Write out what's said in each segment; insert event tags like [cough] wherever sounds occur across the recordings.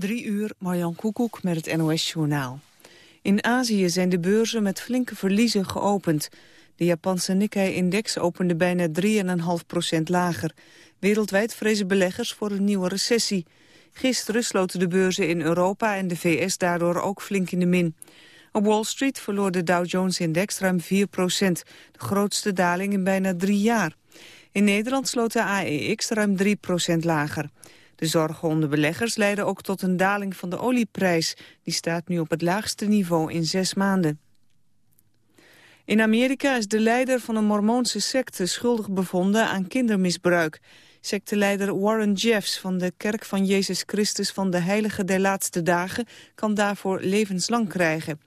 Drie uur, Marjan Koekoek met het NOS-journaal. In Azië zijn de beurzen met flinke verliezen geopend. De Japanse Nikkei-index opende bijna 3,5% lager. Wereldwijd vrezen beleggers voor een nieuwe recessie. Gisteren sloten de beurzen in Europa en de VS daardoor ook flink in de min. Op Wall Street verloor de Dow Jones-index ruim 4% de grootste daling in bijna drie jaar. In Nederland sloot de AEX ruim 3% lager. De zorgen onder beleggers leiden ook tot een daling van de olieprijs. Die staat nu op het laagste niveau in zes maanden. In Amerika is de leider van een mormoonse secte schuldig bevonden aan kindermisbruik. Secteleider Warren Jeffs van de Kerk van Jezus Christus van de Heilige der Laatste Dagen kan daarvoor levenslang krijgen.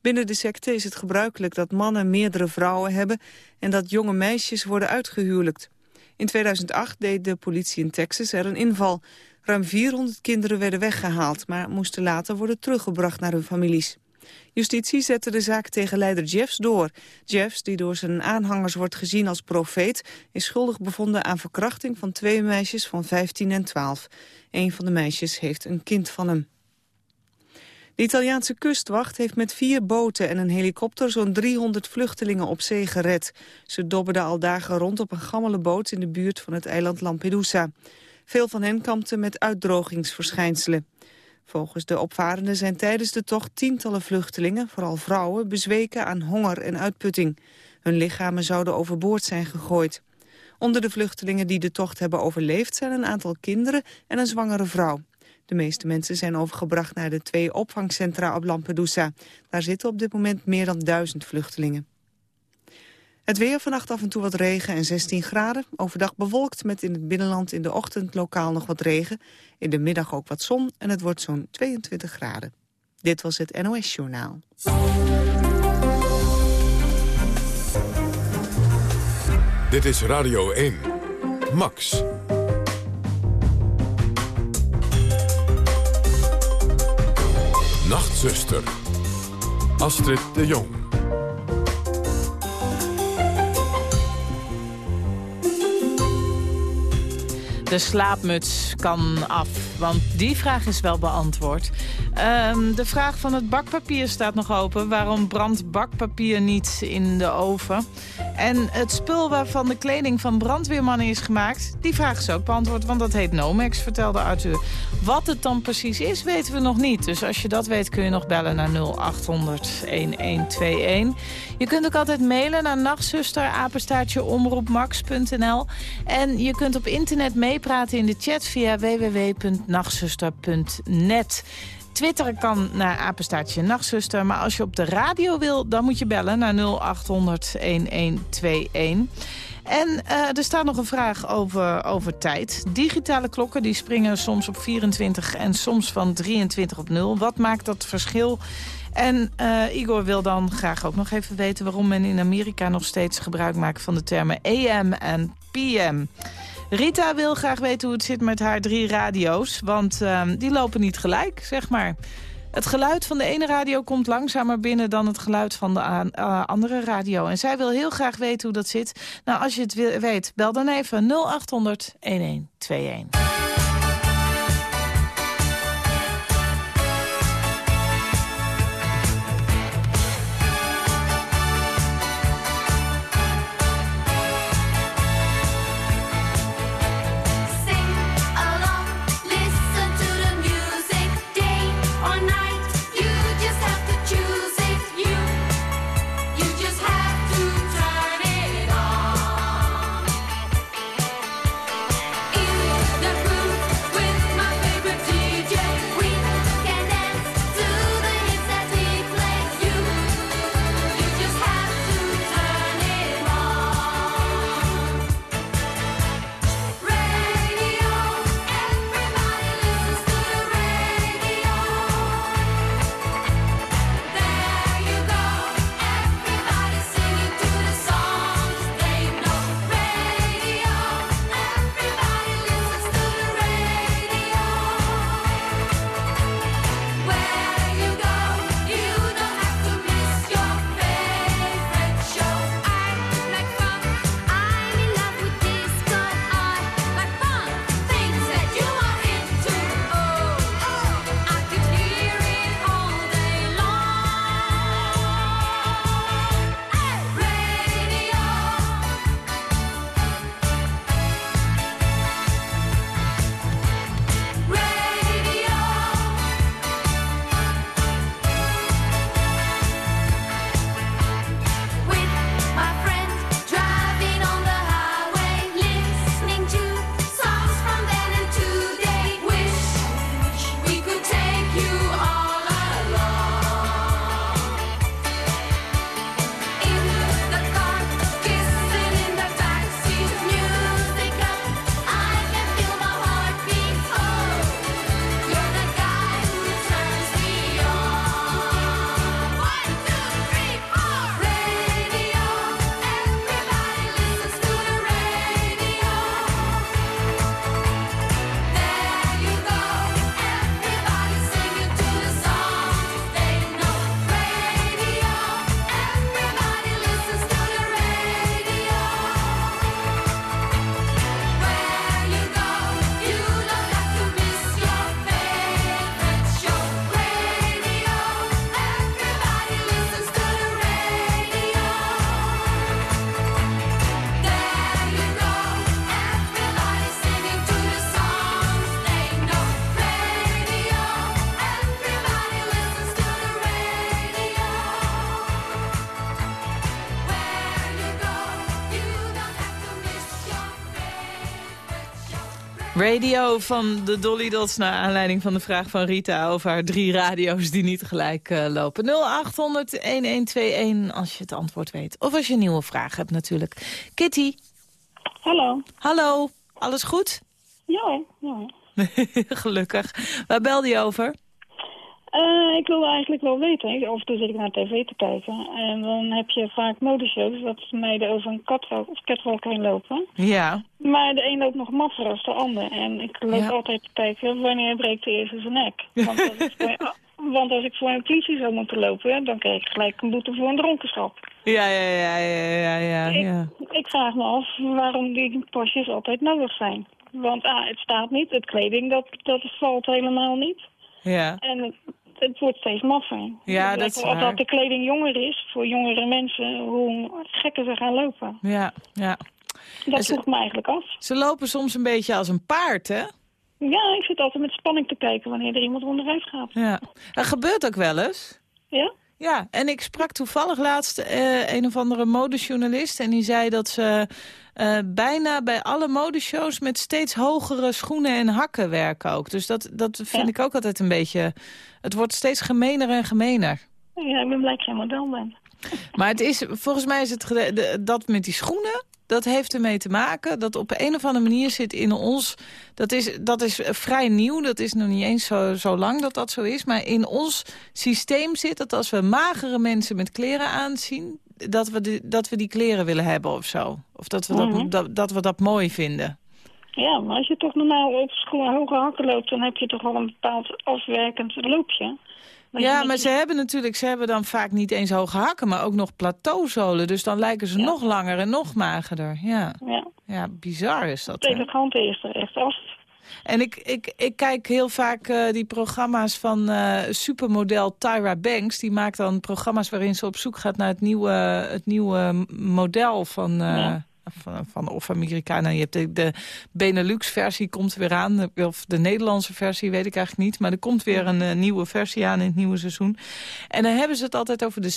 Binnen de secte is het gebruikelijk dat mannen meerdere vrouwen hebben en dat jonge meisjes worden uitgehuwelijkt. In 2008 deed de politie in Texas er een inval. Ruim 400 kinderen werden weggehaald, maar moesten later worden teruggebracht naar hun families. Justitie zette de zaak tegen leider Jeffs door. Jeffs, die door zijn aanhangers wordt gezien als profeet... is schuldig bevonden aan verkrachting van twee meisjes van 15 en 12. Een van de meisjes heeft een kind van hem. De Italiaanse kustwacht heeft met vier boten en een helikopter zo'n 300 vluchtelingen op zee gered. Ze dobberden al dagen rond op een gammele boot in de buurt van het eiland Lampedusa. Veel van hen kampten met uitdrogingsverschijnselen. Volgens de opvarenden zijn tijdens de tocht tientallen vluchtelingen, vooral vrouwen, bezweken aan honger en uitputting. Hun lichamen zouden overboord zijn gegooid. Onder de vluchtelingen die de tocht hebben overleefd zijn een aantal kinderen en een zwangere vrouw. De meeste mensen zijn overgebracht naar de twee opvangcentra op Lampedusa. Daar zitten op dit moment meer dan duizend vluchtelingen. Het weer vannacht af en toe wat regen en 16 graden. Overdag bewolkt met in het binnenland in de ochtend lokaal nog wat regen. In de middag ook wat zon en het wordt zo'n 22 graden. Dit was het NOS Journaal. Dit is Radio 1. Max. Nachtzuster. Astrid de Jong. De slaapmuts kan af, want die vraag is wel beantwoord. Um, de vraag van het bakpapier staat nog open. Waarom brandt bakpapier niet in de oven? En het spul waarvan de kleding van brandweermannen is gemaakt... die vraag is ook beantwoord, want dat heet Nomex, vertelde Arthur. Wat het dan precies is, weten we nog niet. Dus als je dat weet, kun je nog bellen naar 0800-1121. Je kunt ook altijd mailen naar nachtzuster, omroepmax.nl. En je kunt op internet meepraten in de chat via www.nachtzuster.net. Twitter kan naar apenstaartje nachtzuster. Maar als je op de radio wil, dan moet je bellen naar 0800 1121. En uh, er staat nog een vraag over, over tijd. Digitale klokken die springen soms op 24 en soms van 23 op 0. Wat maakt dat verschil? En uh, Igor wil dan graag ook nog even weten... waarom men in Amerika nog steeds gebruik maakt van de termen AM en PM. Rita wil graag weten hoe het zit met haar drie radio's. Want uh, die lopen niet gelijk, zeg maar. Het geluid van de ene radio komt langzamer binnen dan het geluid van de uh, andere radio. En zij wil heel graag weten hoe dat zit. Nou, als je het weet, bel dan even 0800 1121. Radio van de Dolly Dots naar aanleiding van de vraag van Rita over haar drie radio's die niet gelijk uh, lopen. 0800-1121 als je het antwoord weet. Of als je een nieuwe vraag hebt natuurlijk. Kitty. Hallo. Hallo. Alles goed? Ja, ja. [laughs] Gelukkig. Waar belde je over? Uh, ik wil eigenlijk wel weten. Af en toe zit ik naar tv te kijken. En dan heb je vaak modeshows dat meiden over een catwalk, of catwalk heen lopen. Ja. Maar de een loopt nog maffer als de ander. En ik loop ja. altijd te kijken wanneer breekt de eerste zijn nek. Want als, ik voor, [laughs] want als ik voor een politie zou moeten lopen, dan krijg ik gelijk een boete voor een dronkenschap. Ja, ja, ja, ja, ja, ja. Ik, ik vraag me af waarom die pasjes altijd nodig zijn. Want ah, het staat niet, het kleding dat, dat valt helemaal niet. Ja. En het wordt steeds maffer. Ja, dat is waar. De kleding jonger is voor jongere mensen, hoe gekker ze gaan lopen. Ja, ja. Dat vroeg me eigenlijk af. Ze lopen soms een beetje als een paard, hè? Ja, ik zit altijd met spanning te kijken wanneer er iemand onderuit gaat. Ja, dat gebeurt ook wel eens. Ja? Ja, en ik sprak toevallig laatst uh, een of andere modejournalist... en die zei dat ze uh, bijna bij alle modeshows... met steeds hogere schoenen en hakken werken ook. Dus dat, dat vind ja. ik ook altijd een beetje... Het wordt steeds gemener en gemener. Ja, ik ben blij dat je model bent. [laughs] Maar het is, volgens mij is het dat met die schoenen dat heeft ermee te maken dat op een of andere manier zit in ons... Dat is, dat is vrij nieuw, dat is nog niet eens zo, zo lang dat dat zo is... maar in ons systeem zit dat als we magere mensen met kleren aanzien... dat we, die, dat, we die kleren willen hebben of zo. Of dat we, mm -hmm. dat, dat, dat, we dat mooi vinden. Ja, maar als je toch normaal op schoenen hoge hakken loopt... dan heb je toch wel een bepaald afwerkend loopje... Ja, maar ze hebben natuurlijk, ze hebben dan vaak niet eens hoge hakken, maar ook nog plateauzolen. Dus dan lijken ze ja. nog langer en nog magerder. Ja. Ja. ja, bizar is dat. Elegant is er echt af. En ik, ik, ik kijk heel vaak uh, die programma's van uh, supermodel Tyra Banks. Die maakt dan programma's waarin ze op zoek gaat naar het nieuwe, het nieuwe model van... Uh, ja van, van of Amerikanen. Je hebt de, de Benelux-versie komt weer aan. Of de Nederlandse versie, weet ik eigenlijk niet. Maar er komt weer een uh, nieuwe versie aan in het nieuwe seizoen. En dan hebben ze het altijd over de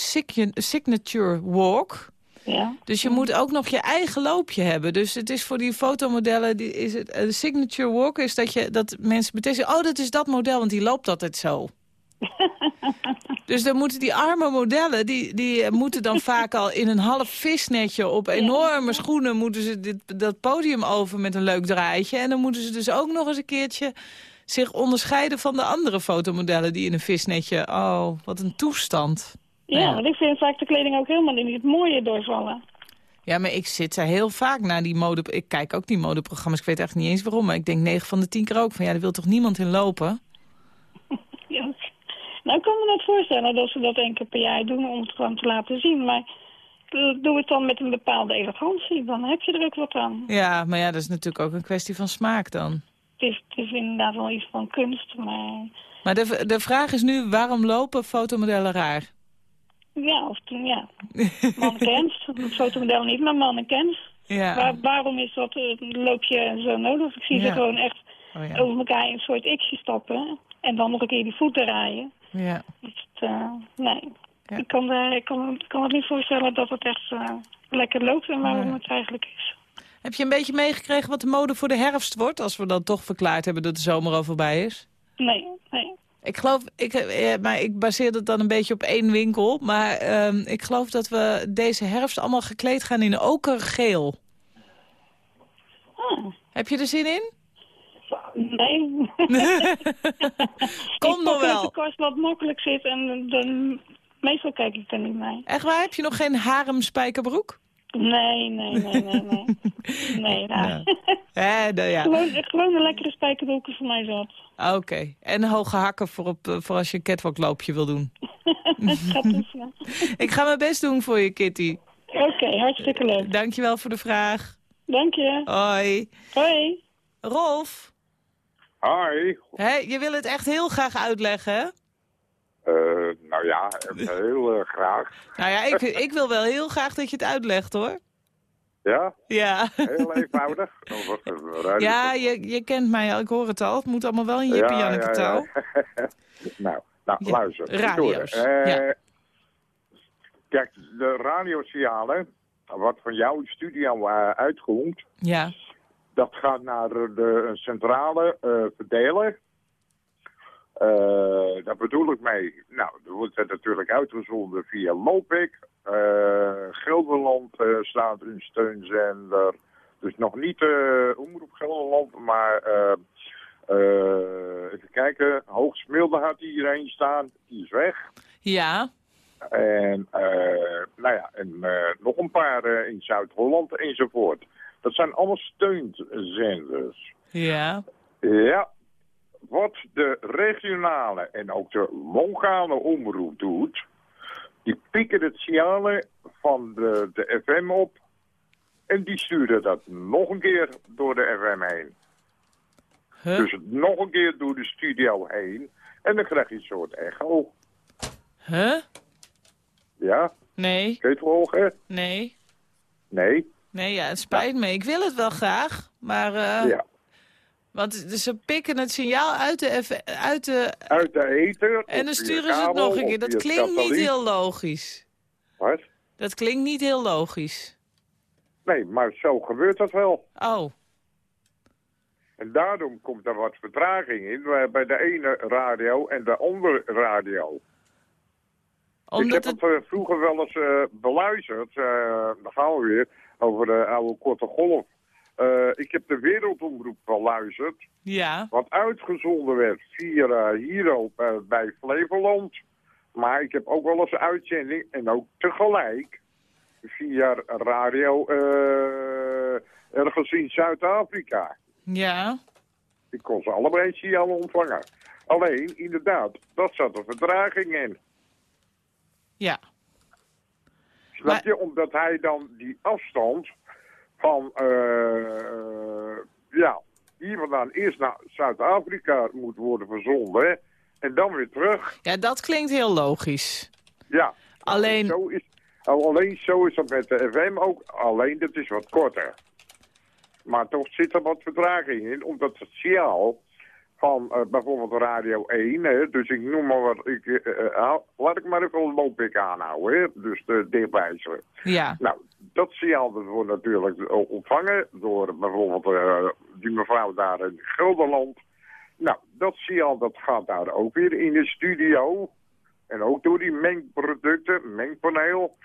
signature walk. Ja. Dus je moet ook nog je eigen loopje hebben. Dus het is voor die fotomodellen, die is het, de signature walk is dat, je, dat mensen meteen zeggen... oh, dat is dat model, want die loopt altijd zo. [laughs] Dus dan moeten die arme modellen, die, die moeten dan vaak al in een half visnetje op enorme schoenen moeten ze dit, dat podium over met een leuk draaitje. En dan moeten ze dus ook nog eens een keertje zich onderscheiden van de andere fotomodellen die in een visnetje, oh, wat een toestand. Ja, ja. want ik vind vaak de kleding ook helemaal niet het mooie doorvallen. Ja, maar ik zit er heel vaak naar die mode... Ik kijk ook die modeprogramma's, ik weet echt niet eens waarom... maar ik denk 9 van de 10 keer ook van... ja, daar wil toch niemand in lopen? [laughs] Ja, nou, ik kan me net voorstellen dat ze dat één keer per jaar doen om het gewoon te laten zien. Maar doe het dan met een bepaalde elegantie, dan heb je er ook wat aan. Ja, maar ja, dat is natuurlijk ook een kwestie van smaak dan. Het is, het is inderdaad wel iets van kunst, maar... Maar de, de vraag is nu, waarom lopen fotomodellen raar? Ja, of ja. [laughs] mannequins. Fotomodel niet, maar mannequins. Ja. Waar, waarom is dat, loop je zo nodig? Ik zie Ja. ze gewoon echt Oh ja. over elkaar in een soort xje stappen. En dan nog een keer die voeten draaien. ja. Dus, het, eh, nee, Ja. ik, kan, eh, ik, kan, ik kan het niet voorstellen dat het echt eh, lekker loopt en waarom Nee. het eigenlijk is. Heb je een beetje meegekregen wat de mode voor de herfst wordt... als we dan toch verklaard hebben dat de zomer al voorbij is? Nee, nee. Ik geloof, ik, eh, maar ik baseer het dan een beetje op één winkel. Maar ehm, ik geloof dat we deze herfst allemaal gekleed gaan in okergeel. Ah, Heb je er zin in? nee. [laughs] Kom ik nog wel. de kast wat makkelijk zit en dan, meestal kijk ik er niet mee. Echt waar? Heb je nog geen haremspijkerbroek? Nee, nee, nee, nee, nee. [laughs] Nee. Ja. Eh, nou ja. gewoon, gewoon een lekkere spijkerbroeken voor mij zat. Oké. En hoge hakken voor, op, eh, voor als je een catwalkloopje wil doen. [laughs] Ik ga mijn best doen voor je, Kitty. Oké, hartstikke leuk. Dankjewel voor de vraag. Dank je. Hoi. Hoi. Rolf, Hoi. hè, je wil het echt heel graag uitleggen, hè? Eh, nou ja, heel eh, graag. Nou ja, ik, ik wil wel heel graag dat je het uitlegt, hoor. Ja, Ja. heel eenvoudig. Ja, je, je kent mij al. Ik hoor het al. Het moet allemaal wel in Jippie Janneke taal. [laughs] nou, nou Ja, luister. radio's. Eh, ja. Kijk, de radiosignalen, wat van jouw studio uh, uitkomt, Ja. Dat gaat naar de centrale eh, verdeler. Eh, daar bedoel ik mee. Nou, er wordt het natuurlijk uitgezonden via Lopik. Eh Gelderland eh, staat een steunzender. Dus nog niet Omroep Gelderland, maar even kijken. Hoogsmilde had hierheen staan. Die is weg. Ja, En, nou ja, en nog een paar in Zuid-Holland enzovoort. Dat zijn allemaal steunzenders. ja. Ja, wat de regionale en ook de lokale omroep doet... die pikken het signalen van de, de FM op... en die sturen dat nog een keer door de FM heen. Huh? Dus nog een keer door de studio heen... en dan krijg je een soort echo. Huh? Ja, Nee, kun je het volgen? nee. Nee? Nee, ja, het spijt me. Ik wil het wel graag, maar... eh, Ja. Want ze pikken het signaal uit de, uit de... Uit de ether. En dan sturen ze het nog een keer. Dat klinkt niet heel logisch. Wat? Dat klinkt niet heel logisch. Nee, maar zo gebeurt dat wel. Oh, En daarom komt er wat vertraging in bij- bij de ene radio en de andere radio. ik heb het... het eh, vroeger wel eens eh, beluisterd, eh dan gaan we weer, over de oude korte golf. Eh, ik heb de wereldomroep beluisterd, Ja, wat uitgezonden werd via eh, hier ook eh, bij Flevoland. Maar ik heb ook wel eens een uitzending en ook tegelijk via radio ergens in Zuid-Afrika. ja. Ik kon ze allebei signalen ontvangen. Alleen, inderdaad, dat zat een vertraging in. Ja, Snap Maar- je? Omdat hij dan die afstand van, eh, ja, hier vandaan eerst naar Zuid-Afrika moet worden verzonden. En dan weer terug. ja, dat klinkt heel logisch. Ja. Alleen, Zo is, alleen zo is dat met de FM ook. Alleen, dat is wat korter. Maar toch zit er wat vertraging in, omdat het signaal van eh, bijvoorbeeld Radio 1, hè, dus ik noem maar wat, ik, hou- laat ik maar even een loopik aanhouden, hè, dus de dichtbijzer. ja, Nou, dat signaal wordt natuurlijk ontvangen door bijvoorbeeld die mevrouw daar in Gelderland. Nou, dat signaal dat gaat daar ook weer in de studio. En ook door die mengproducten, mengpaneel.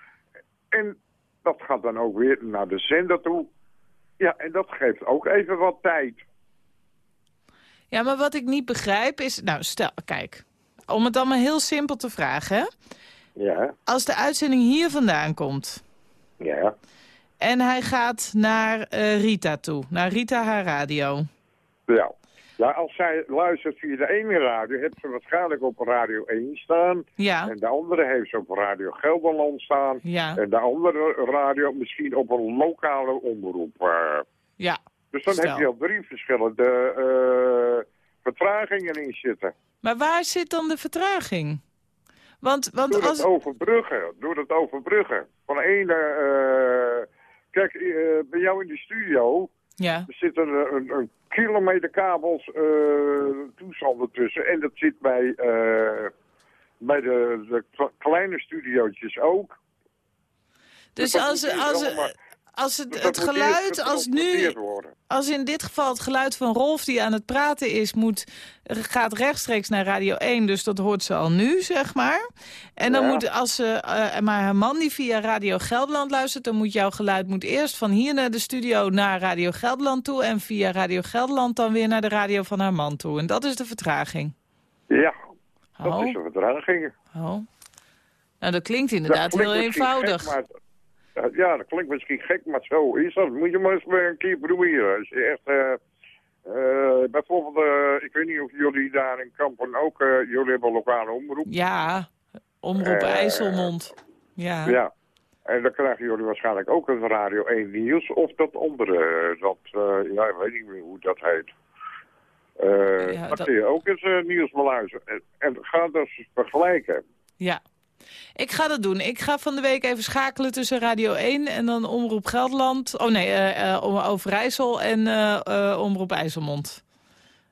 En dat gaat dan ook weer naar de zender toe. Ja, en dat geeft ook even wat tijd. Ja, maar wat ik niet begrijp is... Nou, stel, kijk. Om het allemaal heel simpel te vragen, hè. Ja, Als de uitzending hier vandaan komt... ja, en hij gaat naar eh, Rita toe, naar Rita haar radio... ja. Ja, als zij luistert via de ene radio, heeft ze waarschijnlijk op Radio 1 staan. Ja, En de andere heeft ze op Radio Gelderland staan. ja, En de andere radio misschien op een lokale omroep. eh. ja. Dus dan Stel. heb je al drie verschillende eh, vertragingen in zitten. Maar waar zit dan de vertraging? Want, want Door als... het overbruggen. Door het overbruggen. Van ene... eh, kijk, eh, bij jou in de studio... Ja, Er zitten een, een, een kilometer kabels toestanden tussen. En dat zit bij, bij de, de kle- kleine studiootjes ook. dus dat als, als, als het, Dus het geluid, als nu, als in dit geval het geluid van Rolf die aan het praten is, moet, gaat rechtstreeks naar Radio 1, dus dat hoort ze al nu, zeg maar. En dan Ja. moet, als ze, eh, maar haar man die via Radio Gelderland luistert, dan moet jouw geluid moet eerst van hier naar de studio naar Radio Gelderland toe en via Radio Gelderland dan weer naar de radio van haar man toe. En dat is de vertraging. Ja, dat Oh, is een vertraging. oh. Nou, dat klinkt inderdaad Dat klinkt heel eenvoudig. gek, maar- ja, dat klinkt misschien gek, maar zo is dat. Moet je maar eens een keer proberen. Als je echt... eh, eh, bijvoorbeeld, eh, ik weet niet of jullie daar in Kampen ook... eh, jullie hebben lokale omroep. Ja, Omroep Eh, IJsselmond. Ja. Ja. En dan krijgen jullie waarschijnlijk ook een Radio 1 nieuws of dat andere. Dat, eh, ja, ik weet niet meer hoe dat heet. Eh Ja, dat- kun je ook eens eh, nieuws beluisteren. En, en ga dat eens vergelijken. Ja. Ik ga dat doen. Ik ga van de week even schakelen tussen Radio 1 en dan Omroep Gelderland. Oh nee, eh eh, Om- Overijssel en eh, eh, Omroep IJsselmond.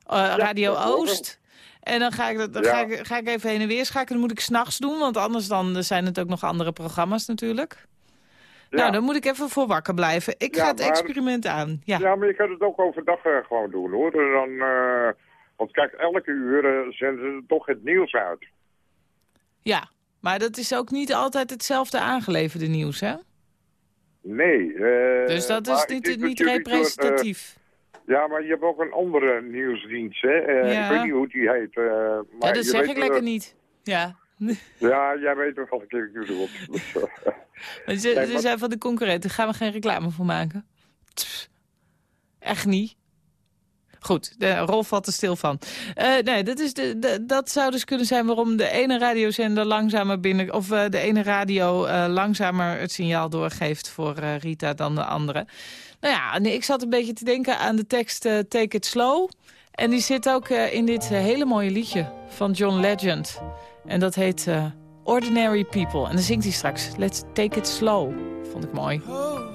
Eh, Radio. Oost. En dan ga ik, dat, dan Ja. ga, ik, ga ik even heen en weer schakelen. Dat moet ik s'nachts doen, want anders dan zijn het ook nog andere programma's natuurlijk. Nou, dan moet ik even voor wakker blijven. Ik ga het maar- experiment aan. Ja. Ja, maar je kan het ook overdag eh, gewoon doen hoor. Dan, eh, want kijk, elke uur eh, zenden ze toch het nieuws uit. ja, maar dat is ook niet altijd hetzelfde aangeleverde nieuws, hè? Nee. eh, Dus dat is niet, niet door, eh, representatief. ja, maar je hebt ook een andere nieuwsdienst, hè. Eh, Ja. Ik weet niet hoe die heet. maar ja, dat zeg ik wel- lekker niet. Ja. [laughs] Ja, jij weet toch welke ik bedoel. [laughs] Eh, [laughs] Maar ze, wat- zijn van de concurrenten. Daar gaan we geen reclame voor maken. Tss. Echt niet. Goed, de Rolf valt er stil van. Eh, nee, dat, is de, dat zou dus kunnen zijn waarom de ene radiozender langzamer binnen... of eh, de ene radio eh, langzamer het signaal doorgeeft voor Rita dan de andere. Nou ja, nee, ik zat een beetje te denken aan de tekst Take It Slow. En die zit ook in dit hele mooie liedje van John Legend. En dat heet Ordinary People. En dan zingt hij straks Let's Take It Slow. Vond ik mooi. Girl,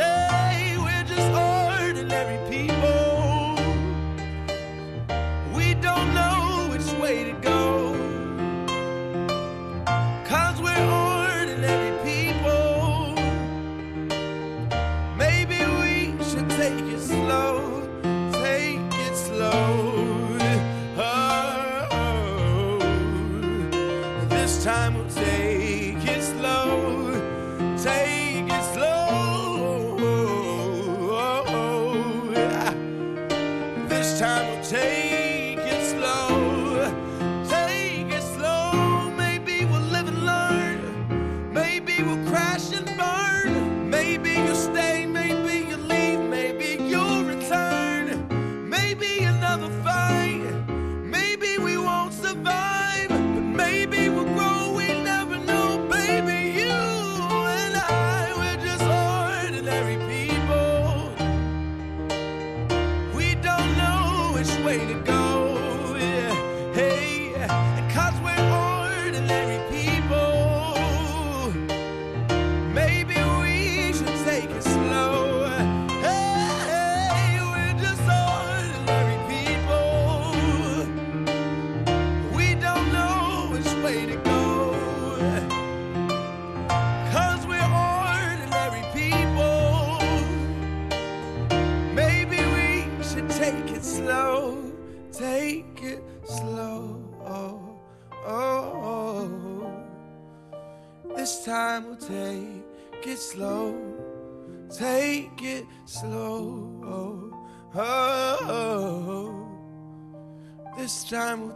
stay. We're just ordinary people.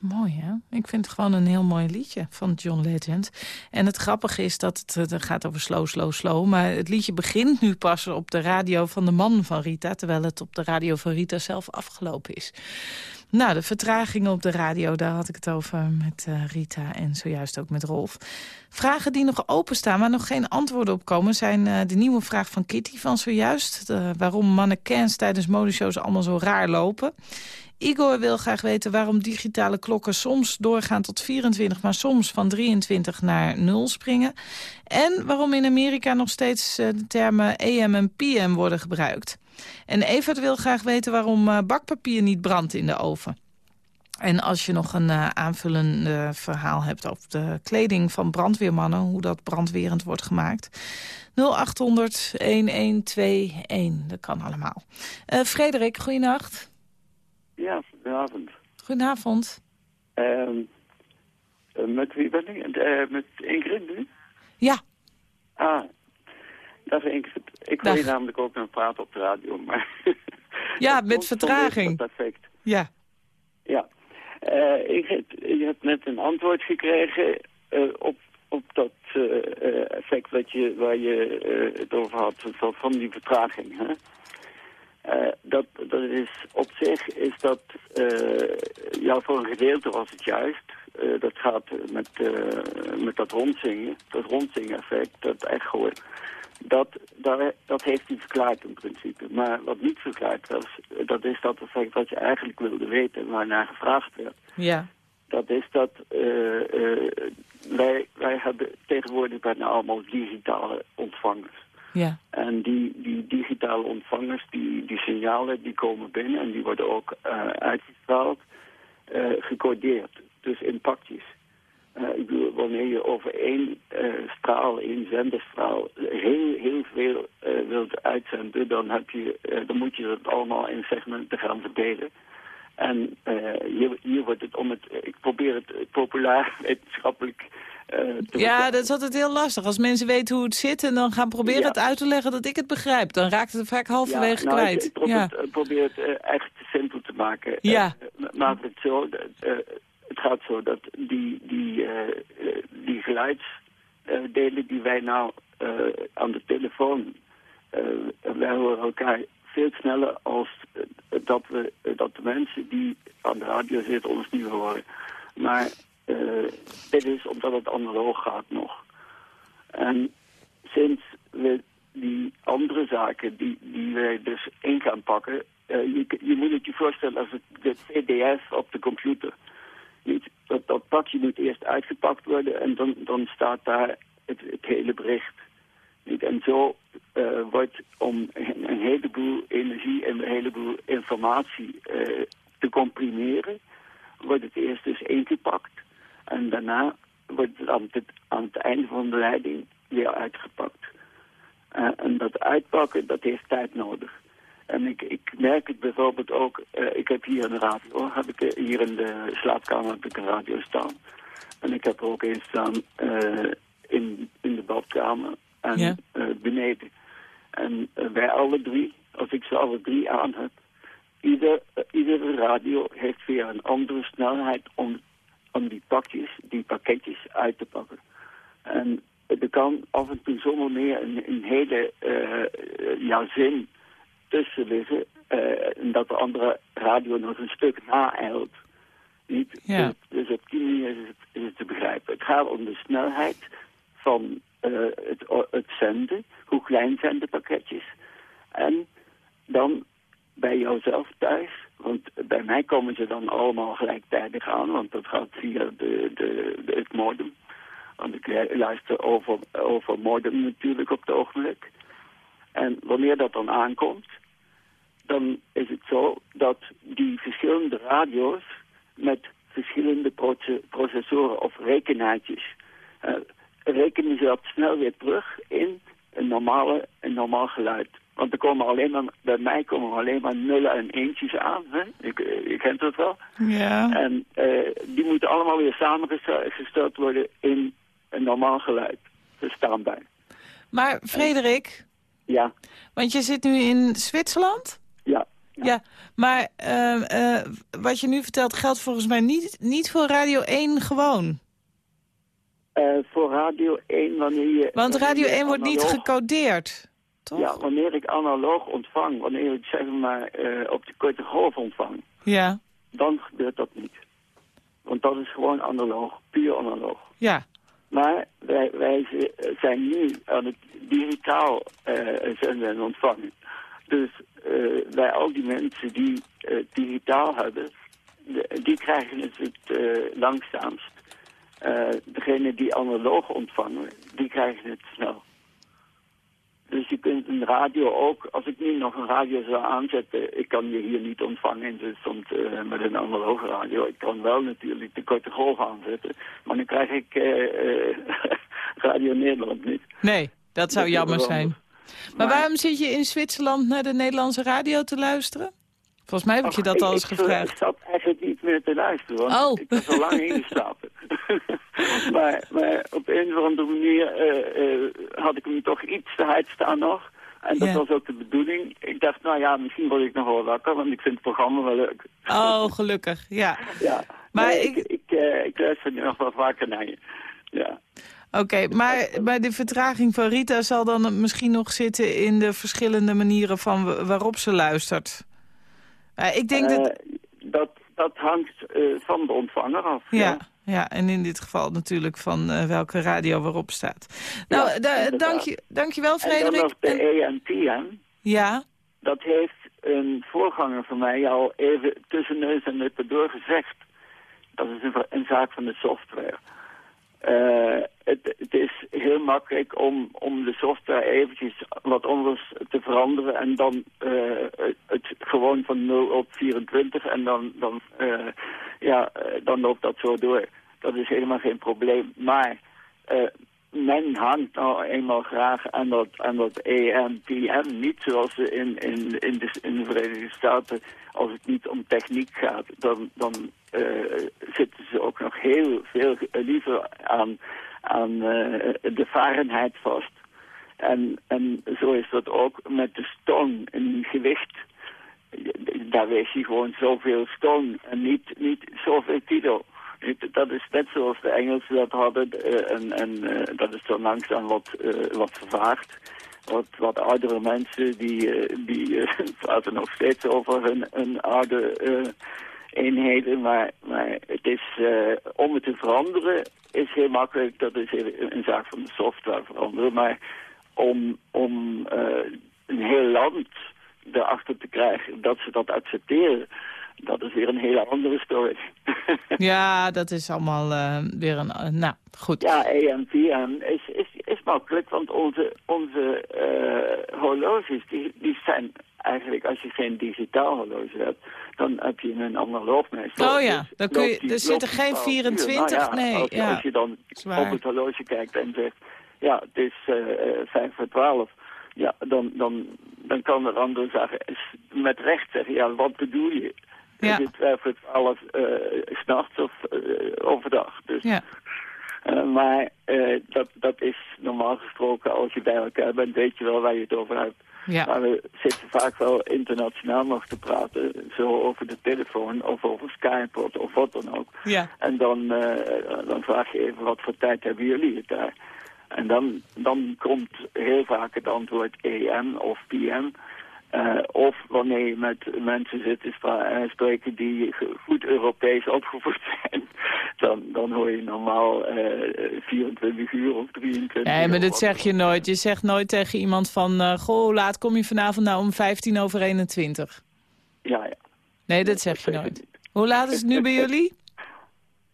Mooi, hè? Ik vind het gewoon een heel mooi liedje van John Legend. En het grappige is dat het, het gaat over slow, slow, slow. Maar het liedje begint nu pas op de radio van de man van Rita... terwijl het op de radio van Rita zelf afgelopen is. Nou, de vertragingen op de radio, daar had ik het over met uh, Rita en zojuist ook met Rolf. Vragen die nog openstaan, maar nog geen antwoorden op komen... zijn uh, de nieuwe vraag van Kitty van zojuist. Waarom mannequins tijdens modeshows allemaal zo raar lopen. Igor wil graag weten waarom digitale klokken soms doorgaan tot 24... maar soms van 23 naar 0 springen. En waarom in Amerika nog steeds uh, de termen AM en PM worden gebruikt. En Evert wil graag weten waarom uh, bakpapier niet brandt in de oven. En als je nog een uh, aanvullend verhaal hebt over de kleding van brandweermannen... hoe dat brandwerend wordt gemaakt... 0800 1121, dat kan allemaal. Frederik, goeienacht. Ja, goedenavond. Goedenavond. Uh, met wie ben ik? Met Ingrid nu? Ja. Ah, dag Ingrid. Ik wil je namelijk ook nog praten op de radio, maar... [laughs] ja, met vertraging. Perfect. Ja. Ja. Uh, Ingrid, je hebt net een antwoord gekregen uh, op, op dat effect wat je, waar je het over had, van die vertraging, hè? Dat, dat is op zich is dat, ja, voor een gedeelte was het juist. Dat gaat met, met dat rondzingen, dat rondzing-effect, dat echo. Dat, dat, dat heeft hij verklaard in principe. Maar wat niet verklaard was, dat is dat effect wat je eigenlijk wilde weten, waarnaar gevraagd werd. Ja. Dat is dat wij, wij hebben tegenwoordig bijna allemaal digitale ontvangers. Ja. En die, die digitale ontvangers, die, die signalen, die komen binnen en die worden ook uh, uitgestraald, gecodeerd. Dus in pakjes. Uh, ik bedoel, wanneer je over één straal, één zenderstraal, heel, heel veel wilt uitzenden, dan, heb je, dan moet je dat allemaal in segmenten gaan verdelen. En hier, hier wordt het om het, ik probeer het populair [laughs] wetenschappelijk ja, dat is altijd heel lastig. Als mensen weten hoe het zit en dan gaan proberen het uit te leggen dat ik het begrijp. Dan raakt het vaak halverwege ja, nou, kwijt. Ik, probeer, ja. het, probeer het echt simpel te maken. Ja. Maak het zo, gaat zo dat die, die, die geluidsdelen die wij nou aan de telefoon, wij horen elkaar veel sneller als dat, we, dat de mensen die aan de radio zitten ons niet horen. Maar uh, dit is omdat het analoog gaat nog. En sinds we die andere zaken die, die wij dus in gaan pakken... Je, je, moet het je voorstellen als het, de CDF op de computer. Niet, dat, dat pakje moet eerst uitgepakt worden en dan, dan staat daar het, het hele bericht. Niet? En zo uh, wordt om een, heleboel energie en een heleboel informatie te comprimeren... wordt het eerst dus ingepakt... En daarna wordt het aan het, einde van de leiding weer uitgepakt. Uh, en dat uitpakken, dat heeft tijd nodig. En ik, ik merk het bijvoorbeeld ook, uh, ik heb hier een radio, heb ik hier in de slaapkamer heb ik een radio staan. En ik heb er ook een staan uh, in, in de badkamer en ja. beneden. En bij alle drie, als ik ze alle drie aan heb, ieder, iedere radio heeft weer een andere snelheid om om die pakjes, die pakketjes uit te pakken. En er kan af en toe zonder meer een, een hele ja, zin tussen liggen. Uh, en dat de andere radio nog een stuk naeilt. Niet? Ja. Dus, dus, op die manier is het, is het, te begrijpen. Het gaat om de snelheid van uh, het, het zenden. Hoe klein zijn de pakketjes. En dan bij jouzelf thuis want bij mij komen ze dan allemaal gelijktijdig aan, want dat gaat via de, de, de het modem. Want ik luister over, over modem natuurlijk op het ogenblik. En wanneer dat dan aankomt, dan is het zo dat die verschillende radio's met verschillende proce- processoren of rekenaartjes. Eh, rekenen ze dat snel weer terug in een, normale, een normaal geluid. Want er komen alleen maar, bij mij komen er alleen maar nullen en eentjes aan. Hè? Je, je kent dat wel. Ja. En eh, die moeten allemaal weer samengesteld worden in een normaal geluid. Verstaanbaar. Maar Frederik, Ja, want je zit nu in Zwitserland? Ja. Ja, maar eh, eh, wat je nu vertelt geldt volgens mij niet, niet voor Radio 1 gewoon. Eh, voor Radio 1, wanneer je... Want wanneer Radio je 1 wordt niet gecodeerd, toch? Ja, wanneer ik analoog ontvang, wanneer ik zeg maar eh, op de korte golf ontvang, Ja, dan gebeurt dat niet. Want dat is gewoon analoog, puur analoog. ja. Maar wij, wij zijn nu aan het digitaal zenden en ontvangen. Dus bij al die mensen die eh, digitaal hebben, de- die krijgen het het eh, langzaamst. Eh degene die analoog ontvangen, die krijgen het snel. Dus je kunt een radio ook, als ik nu nog een radio zou aanzetten, ik kan je hier niet ontvangen in Zwitserland eh, met een analoge radio. Ik kan wel natuurlijk de korte golf aanzetten, maar dan krijg ik eh, eh, [laughs] Radio Nederland niet. Nee, dat zou Dat jammer zijn. Maar Maar- waarom zit je in Zwitserland naar de Nederlandse radio te luisteren? Volgens mij heb ik je dat al eens ik- gevraagd. Ik zat eigenlijk niet meer te luisteren, want Oh. ik was al lang ingeslapen. [laughs] maar, maar op een of andere manier eh, eh, had ik hem toch iets te hard staan nog. En dat Ja. was ook de bedoeling. Ik dacht, nou ja, misschien word ik nog wel wakker, want ik vind het programma wel leuk. Oh, gelukkig, ja. Ja, Maar ik- ik, ik, eh, ik luister nu nog wel vaker naar je. Ja. Oké, maar bij de vertraging van Rita zal dan misschien nog zitten in de verschillende manieren van wa- waarop ze luistert. Ik denk dat... Eh, dat, dat hangt eh, van de ontvanger af. Ja, ja, en in dit geval natuurlijk van eh, welke radio waarop staat. Nou, Ja, da- dank, je, dank je wel, En dan Frederik. nog de En- EMPM. ja, Dat heeft een voorganger van mij al even tussen neus en lippen door gezegd. Dat is een, een zaak van de software. Eh, het, het is heel makkelijk om, om de software eventjes wat anders te veranderen en dan eh, het, gewoon van 0 op 24 en dan, dan, eh, ja, dan loopt dat zo door. Dat is helemaal geen probleem. Maar men hangt nou eenmaal graag aan dat, aan dat EM, PM. Niet zoals ze in, in, in, de, in de Verenigde Staten, als het niet om techniek gaat, dan, dan eh, zitten ze ook nog heel veel liever aan, aan eh, de Fahrenheit vast. En, en zo is dat ook met de stone in gewicht. Daar weegt hij gewoon zoveel stone en niet, niet zoveel kilo. Dat is net zoals de Engelsen dat hadden. eh, en eh, dat is dan langzaam wat, eh, wat. Wat, wat oudere mensen die, die [laughs] praten nog steeds over hun, oude eenheden. Maar, maar het is, om het te veranderen is heel makkelijk. Dat is een zaak van de software veranderen. Maar om, om een heel land erachter te krijgen dat ze dat accepteren... Dat is weer een hele andere story. [laughs] ja, dat is allemaal eh, weer een... eh, nou, goed. Ja, EMPM is, is, is makkelijk, want onze, onze eh, horloges die, die zijn eigenlijk, als je geen digitaal horloge hebt, dan heb je een analoog meestal. Oh ja, Dus dan kun je- die- er zitten geen 12 uur. 24, Nou ja, nee, Als, je- ja. als je dan Zwaar. op het horloge kijkt en zegt, ja, het is eh, eh, vijf voor twaalf. Ja, dan, dan, dan kan de ander zeggen, met recht zeggen, ja, wat bedoel je? Ja. Is het vijf voor twaalf eh, s s'nachts of eh, overdag? Dus Ja. eh, maar dat, dat is normaal gesproken, als je bij elkaar bent, weet je wel waar je het over hebt. Ja. Maar we zitten vaak wel internationaal nog te praten, zo over de telefoon of over Skype of, of wat dan ook. Ja. En dan, dan vraag je even, wat voor tijd hebben jullie het daar? En dan, dan komt heel vaak het antwoord EM of PM. Eh, of wanneer je met mensen zit te spreken die goed Europees opgevoed [laughs] zijn, dan, dan hoor je normaal eh 24 uur of 23 Nee, maar dat zeg je nooit. Je zegt nooit tegen iemand van... eh, goh, hoe laat kom je vanavond nou om 15 over 21? Ja, ja. Nee, dat zeg je nooit. Hoe laat is het nu bij [laughs] jullie?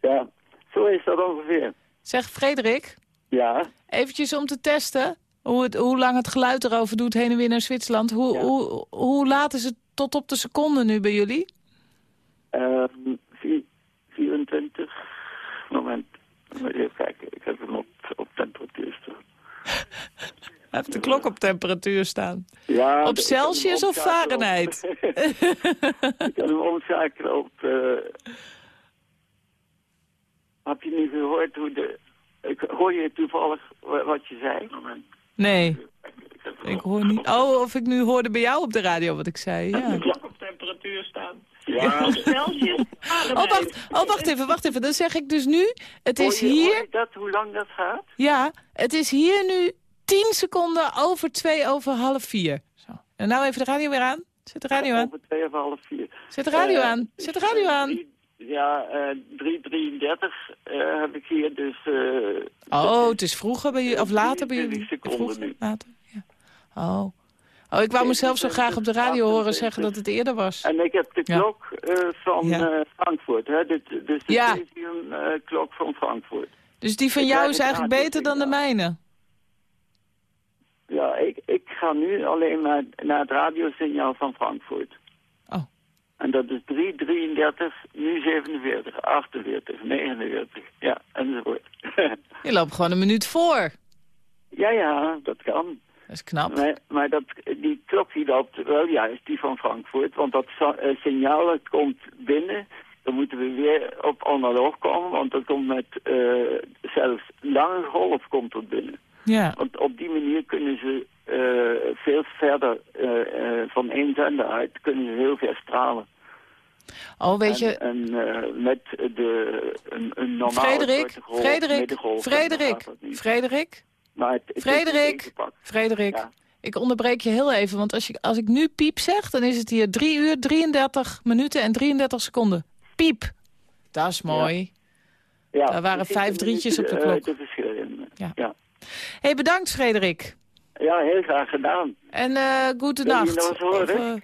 Ja, zo is dat ongeveer. Zeg, Frederik, Ja, eventjes om te testen... Hoe, het, hoe lang het geluid erover doet heen en weer naar Zwitserland. Hoe, Ja. hoe, hoe laat is het tot op de seconde nu bij jullie? ehm, vier- 23. Moment. Even kijken, ik heb hem op, op temperatuur staan. Hij heeft de klok op temperatuur staan. Ja, Op Celsius of Fahrenheit? [laughs] ik kan hem omschakelen op... eh, Heb je niet gehoord hoe de... Ik hoor je toevallig wa- wat je zei? Moment. Nee, ik hoor niet. Oh, of ik nu hoorde bij jou op de radio wat ik zei. Ja. klok op temperatuur staan. Ja, Celsius. Oh, wacht, oh, wacht even, wacht even. Dan zeg ik dus nu, het is hoor je, hoor hier... dat, hoe lang dat gaat? Ja, het is hier nu 10 seconden over twee over half vier. Zo. En nou even de radio weer aan. Zet de radio aan. Over twee of half vier. Zet de radio Eh, aan. Zet de radio aan. Ja, eh 3.33 eh, heb ik hier, dus... eh, Oh, het is vroeger bij jullie, of later bij 23 jullie. seconden Vroeger, nu. later, ja. Oh. Oh, ik wou mezelf zo graag op de radio horen zeggen dat het eerder was. En ik heb de klok eh, van Ja. eh, Frankfurt, hè? Dit, dus de Ja. cesium-klok van Frankfurt. Dus die van Ik jou is eigenlijk beter dan de mijne. Ja, ik, ik ga nu alleen maar naar het radiosignaal van Frankfurt. En dat is 333, nu 47, 48, 49, ja, enzovoort. [laughs] Je loopt gewoon een minuut voor. ja, ja, dat kan. Dat is knap. Maar, maar dat, die klok die loopt wel juist, die van Frankfurt. Want dat eh, signaal dat komt binnen. Dan moeten we weer op analoog komen. Want dat komt met eh, zelfs lange golf komt binnen. Ja. Want op die manier kunnen ze veel verder eh, eh, van één zender uit. Kunnen ze heel ver stralen. Oh, weet je... En, en eh, met de, een, een normale Frederik, Frederik, Frederik, niet. Frederik, Maar het- het is Frederik. Frederik. Ja. Ik onderbreek je heel even, want als, je, als ik nu piep zeg... dan is het hier 3 uur, 33 minuten en 33 seconden. Piep. Dat is mooi. Ja, waren er zitten vijf drietjes op de klok. eh, in. Ja. Ja. hey, bedankt Frederik. Ja, heel graag gedaan. En eh goede Wil je nacht. nog eens horen? Of,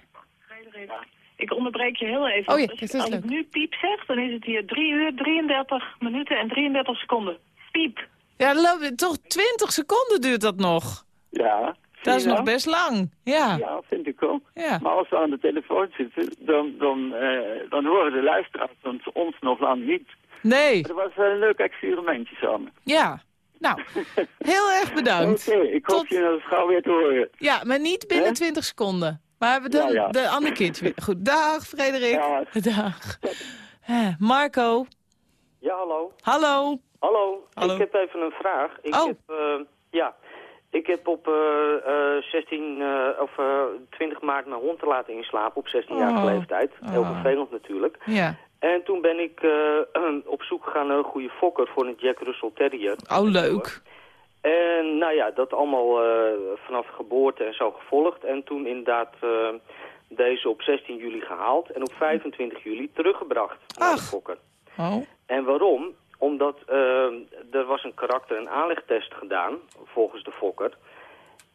eh, Ik onderbreek je heel even. Oh ja, als ik, is als leuk. ik nu piep zeg, dan is het hier 3 uur, 33 minuten en 33 seconden. Piep. ja, toch 20 seconden duurt dat nog. Ja. Dat is nog nou? best lang. Ja. Ja, vind ik ook. Ja. Maar als we aan de telefoon zitten, dan, dan, eh, dan horen de luisteraars ons, ons nog lang niet. Nee. Het was wel een leuk experimentje samen. Ja. Nou, heel erg bedankt. Oké, ik hoop Tot- je nog gauw weer te horen. Ja, maar niet binnen Hè? 20 seconden. Maar we Ja, ja. de andere keertje weer. Goed, dag Frederik. Dag. Dag. Marco, Ja, hallo. hallo. Hallo. Hallo. Ik heb even een vraag. Ik Oh. heb, eh, ja, ik heb op eh, eh, 16, eh, of, eh, 20 maart mijn hond te laten inslapen op 16-jarige Oh. leeftijd. Heel Oh. vervelend natuurlijk. Ja. En toen ben ik eh, [clears throat] op zoek gegaan naar een goede fokker voor een Jack Russell Terrier. Oh, leuk. En nou ja, dat allemaal eh, vanaf geboorte en zo gevolgd. En toen inderdaad eh, deze op 16 juli gehaald en op 25 juli teruggebracht naar de fokker. Oh. En waarom? Omdat er was een karakter- en aanlegtest gedaan, volgens de fokker.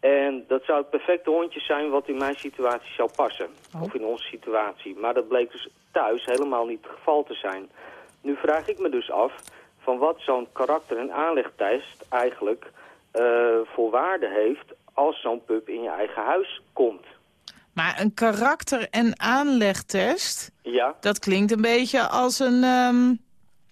En dat zou het perfecte hondje zijn wat in mijn situatie zou passen. Oh. Of in onze situatie. Maar dat bleek dus thuis helemaal niet het geval te zijn. Nu vraag ik me dus af van wat zo'n karakter- en aanlegtest eigenlijk eh, voor waarde heeft als zo'n pup in je eigen huis komt. Maar een karakter- en aanlegtest, Ja, dat klinkt een beetje als een, ehm,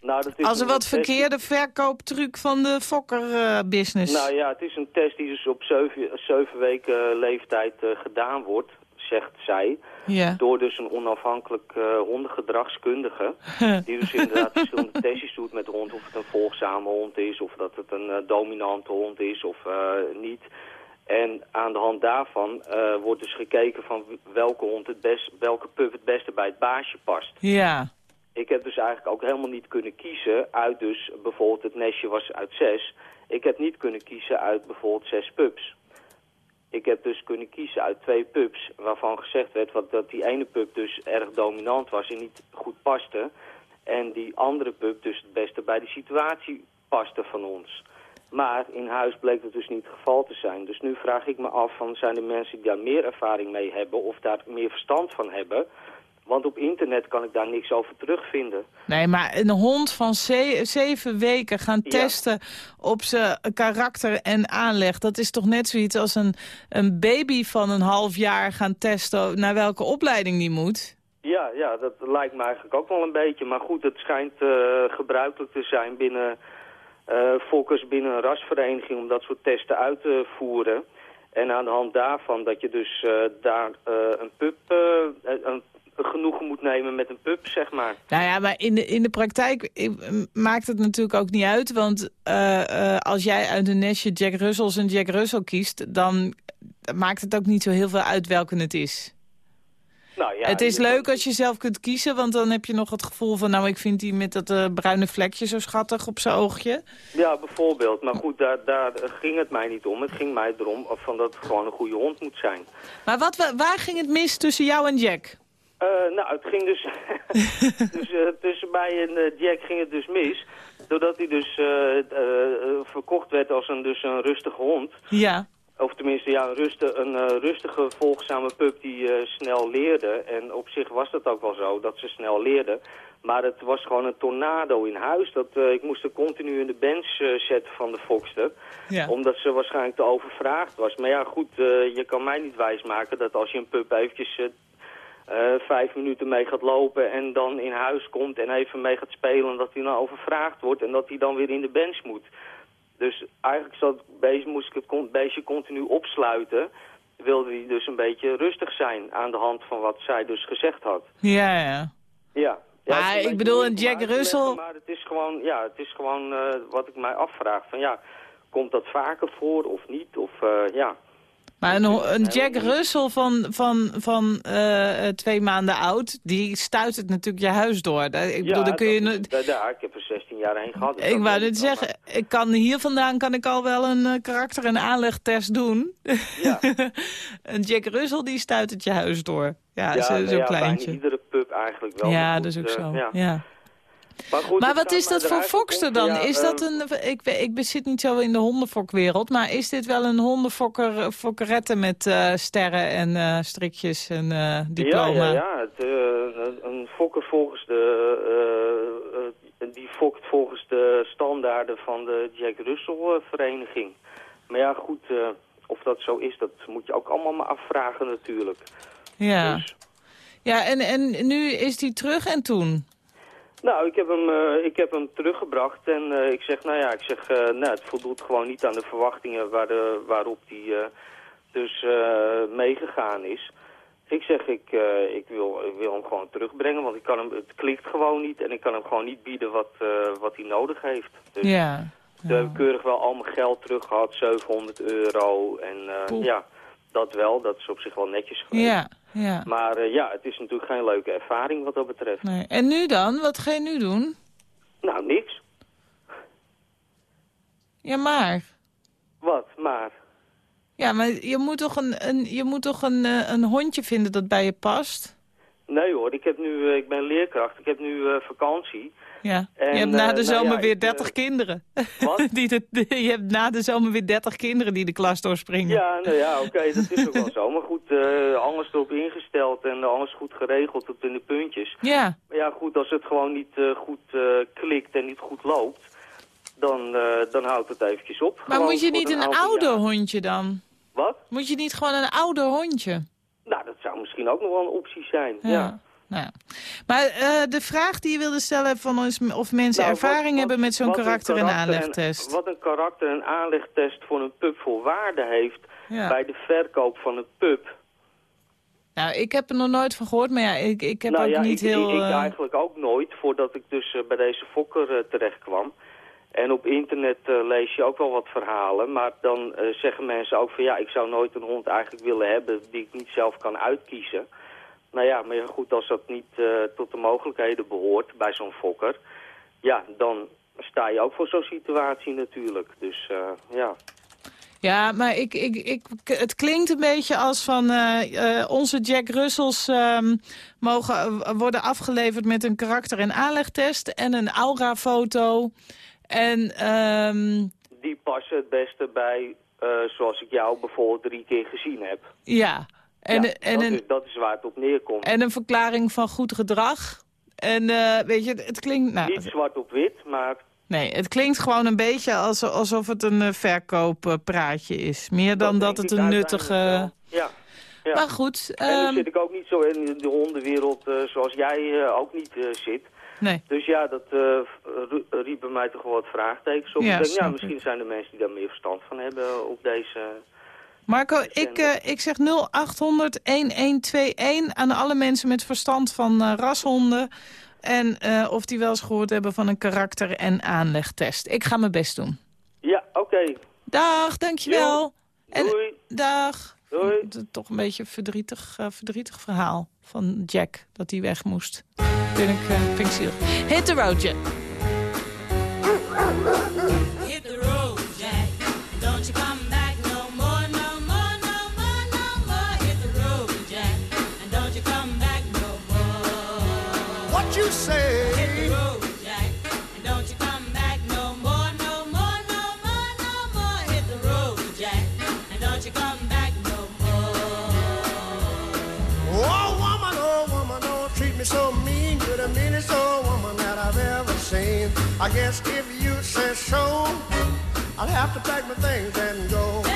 nou dat is als een wat verkeerde verkooptruc van de fokker-business. Nou ja, het is een test die dus op zeven, zeven weken leeftijd eh, gedaan wordt, zegt zij. ja. Door dus een onafhankelijk eh, hondengedragskundige. [laughs] die dus inderdaad verschillende testjes doet met de hond. Of het een volgzame hond is, of dat het een eh, dominante hond is of eh, niet. En aan de hand daarvan eh, wordt dus gekeken van welke hond het best, welke pup het beste bij het baasje past. Ja. Ik heb dus eigenlijk ook helemaal niet kunnen kiezen uit dus bijvoorbeeld het nestje was uit zes. Ik heb niet kunnen kiezen uit bijvoorbeeld zes pups. Ik heb dus kunnen kiezen uit twee pups waarvan gezegd werd dat die ene pup dus erg dominant was en niet goed paste. En die andere pup dus het beste bij de situatie paste van ons. Maar in huis bleek dat dus niet het geval te zijn. Dus nu vraag ik me af, van, zijn er mensen die daar meer ervaring mee hebben of daar meer verstand van hebben? Want op internet kan ik daar niks over terugvinden. Nee, maar een hond van ze- zeven weken gaan Ja. testen op zijn karakter en aanleg... dat is toch net zoiets als een, een baby van een half jaar gaan testen... naar welke opleiding die moet? Ja, ja, dat lijkt me eigenlijk ook wel een beetje. Maar goed, het schijnt uh, gebruikelijk te zijn binnen uh, fokkers, binnen een rasvereniging... om dat soort testen uit te voeren. En aan de hand daarvan dat je dus uh, daar een pup, een genoegen moet nemen met een pub, zeg maar. Nou ja, maar in de, in de praktijk maakt het natuurlijk ook niet uit. Want uh, uh, als jij uit een nestje Jack Russells en Jack Russell kiest... dan maakt het ook niet zo heel veel uit welke het is. Nou, ja, het is leuk als je zelf kunt kiezen, want dan heb je nog het gevoel van... nou, ik vind die met dat uh, bruine vlekje zo schattig op zijn oogje. Ja, bijvoorbeeld. Maar goed, daar, daar ging het mij niet om. Het ging mij erom van dat het gewoon een goede hond moet zijn. Maar wat, waar ging het mis tussen jou en Jack? Uh, nou, het ging dus... [laughs] dus uh, tussen mij en uh, Jack ging het dus mis. Doordat hij dus verkocht werd als een, dus een rustige hond. Ja. Of tenminste, ja, een, rustige, een rustige, volgzame pup die snel leerde. En op zich was dat ook wel zo, dat ze snel leerde. Maar het was gewoon een tornado in huis. Dat, ik moest er continu in de bench zetten van de Foxter. Ja. Omdat ze waarschijnlijk te overvraagd was. Maar ja, goed, je kan mij niet wijsmaken dat als je een pup eventjes vijf minuten mee gaat lopen en dan in huis komt en even mee gaat spelen... dat hij dan overvraagd wordt en dat hij dan weer in de bench moet. Dus eigenlijk zat, moest ik het beestje continu opsluiten... wilde hij dus een beetje rustig zijn aan de hand van wat zij dus gezegd had. Ja, ja. Ja. Ja, maar ik bedoel, een Jack Russell... Maar het is gewoon, ja, het is gewoon uh, wat ik mij afvraag. Van ja, komt dat vaker voor of niet? Of uh, ja... Maar een, een Jack Russell van, van, van uh, twee maanden oud, die stuit het natuurlijk je huis door. Ik bedoel, dan kun je... ik heb er 16 jaar heen gehad. Ik wou net zeggen, ik kan, hier vandaan kan ik al wel een uh, karakter- en aanlegtest doen. Ja. [laughs] een Jack Russell, die stuit het je huis door. Ja, ja zo'n zo ja, kleintje. iedere pub eigenlijk wel. Ja, dat is ook zo. ja. Maar, goed, maar wat is dat voor fokster dan? is dat een, ik, ik bezit niet zo in de hondenfokwereld, maar is dit wel een hondenfokker fokkerette met uh, sterren en uh, strikjes en uh, diploma? Ja, ja, ja. Het, een fokker volgens de, die fokt volgens de standaarden van de Jack Russell vereniging. Maar ja, goed, of dat zo is, dat moet je ook allemaal maar afvragen natuurlijk. Ja, dus. ja en, en nu is die terug en toen? Nou, ik heb hem, uh, ik heb hem teruggebracht en uh, ik zeg, nou ja, ik zeg, uh, nou, het voldoet gewoon niet aan de verwachtingen waar de, waarop hij dus meegegaan is. Ik zeg, ik, ik, wil, ik wil hem gewoon terugbrengen, want ik kan hem, het klikt gewoon niet en ik kan hem gewoon niet bieden wat, wat hij nodig heeft. Dus ja. We hebben keurig wel al mijn geld terug gehad, 700 euro en ja, dat wel, dat is op zich wel netjes geweest. Ja. Ja. Maar uh, ja, het is natuurlijk geen leuke ervaring wat dat betreft. Nee. En nu dan? Wat ga je nu doen? Nou, niks. Ja, maar? Wat, maar? Ja, maar je moet toch een, een, je moet toch een, eh, een hondje vinden dat bij je past? Nee hoor, ik, heb nu, uh, ik ben leerkracht, ik heb nu uh, vakantie. Ja, en, je hebt na de zomer nou ja, weer 30 kinderen. Wat? [laughs] die de, je hebt na de zomer weer 30 kinderen die de klas doorspringen. Ja, nou ja, oké, okay, dat is ook wel zo. Maar goed, alles erop ingesteld en alles goed geregeld tot in de puntjes. Ja. Maar ja, goed, als het gewoon niet goed klikt en niet goed loopt, dan, dan houdt het eventjes op. Maar moet je niet een, een ouder hondje dan? Wat? Moet je niet gewoon een ouder hondje? Nou, dat zou misschien ook nog wel een optie zijn, ja. Nou ja. Maar uh, de vraag die je wilde stellen van ons, of mensen nou, ervaring wat, wat, hebben met zo'n karakter- en aanlegtest. wat een karakter- en aanlegtest voor een pub voor waarde heeft ja. bij de verkoop van een pub. Nou, ik heb er nog nooit van gehoord, maar ja, ik, ik heb nou, ook ja, niet ik, heel... Ik, ik uh... eigenlijk ook nooit, voordat ik dus uh, bij deze fokker uh, terecht kwam. En op internet lees je ook wel wat verhalen, maar dan zeggen mensen ook van ja, ik zou nooit een hond eigenlijk willen hebben die ik niet zelf kan uitkiezen. Nou ja, maar goed, als dat niet uh, tot de mogelijkheden behoort bij zo'n fokker... ja, dan sta je ook voor zo'n situatie natuurlijk. Dus uh, ja... Ja, maar ik, ik, ik, het klinkt een beetje als van uh, onze Jack Russells um, mogen worden afgeleverd met een karakter- en aanlegtest en een aura-foto. En, um... Die passen het beste bij zoals ik jou bijvoorbeeld drie keer gezien heb. Ja, en, ja, en dat, een, is, dat is waar het op neerkomt. En een verklaring van goed gedrag. En uh, weet je, het klinkt... Nou, Niet zwart op wit, maar... Nee, het klinkt gewoon een beetje alsof het een uh, verkooppraatje is. Meer dan dat, dat het een nuttige... Ja. Ja. Maar goed, En nu ehm, zit ik ook niet zo in de hondenwereld eh, zoals jij eh, ook niet eh, zit. nee. Dus ja, dat eh, riep bij mij toch wel wat vraagtekens op. Ja, ik denk, ja, misschien ik. zijn er mensen die daar meer verstand van hebben op deze... Marco, ik, eh, ik zeg 0800-1121 aan alle mensen met verstand van eh, rashonden. En eh, of die wel eens gehoord hebben van een karakter- en aanlegtest. Ik ga mijn best doen. Ja, oké. Dag, dankjewel. En, Doei. dag. Doei. Toch een beetje een verdrietig, verdrietig verhaal van Jack, dat hij weg moest. Vind ik, vind ik zielig. Hit the road, Jack. Meanest old woman that I've ever seen. I guess if you say so, I'll have to pack my things and go.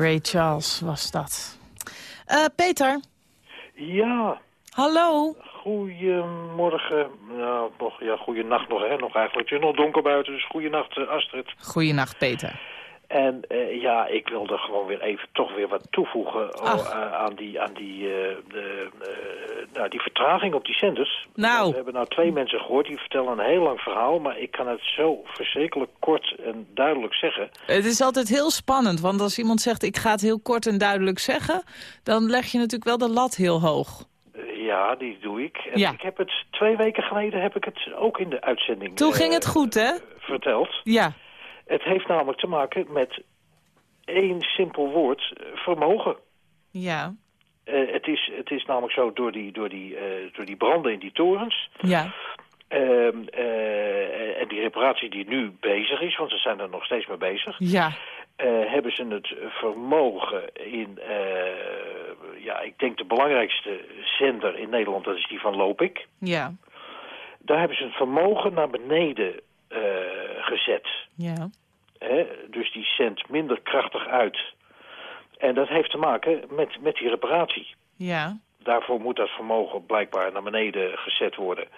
Ray Charles was dat. Eh, Peter, Ja, hallo. goedemorgen. Nou, nog, ja, goeienacht nog, hè, nog eigenlijk. Het is nog donker buiten, dus goeienacht uh, Astrid. Goeienacht, Peter. En uh, ja, ik wilde gewoon weer even toch weer wat toevoegen oh, uh, aan die, aan die, uh, de, nou, die vertraging op die zenders. Nou. We hebben nou twee mensen gehoord, die vertellen een heel lang verhaal, maar ik kan het zo verschrikkelijk kort en duidelijk zeggen. Het is altijd heel spannend, want als iemand zegt ik ga het heel kort en duidelijk zeggen, dan leg je natuurlijk wel de lat heel hoog. Ja, die doe ik. En ja. ik heb het twee weken geleden heb ik het ook in de uitzending Toen ging het goed, hè? verteld. Ja. Het heeft namelijk te maken met één simpel woord, vermogen. Ja. Uh, het, is, het is namelijk zo, door die, door, die, uh, door die branden in die torens... Ja. Uh, en die reparatie die nu bezig is, want ze zijn er nog steeds mee bezig... Ja. hebben ze het vermogen in, ja, ik denk de belangrijkste zender in Nederland, dat is die van Lopik. Ja. Daar hebben ze het vermogen naar beneden gezet. Ja. He, dus die zendt minder krachtig uit. En dat heeft te maken met, met die reparatie. Ja. Daarvoor moet dat vermogen blijkbaar naar beneden gezet worden.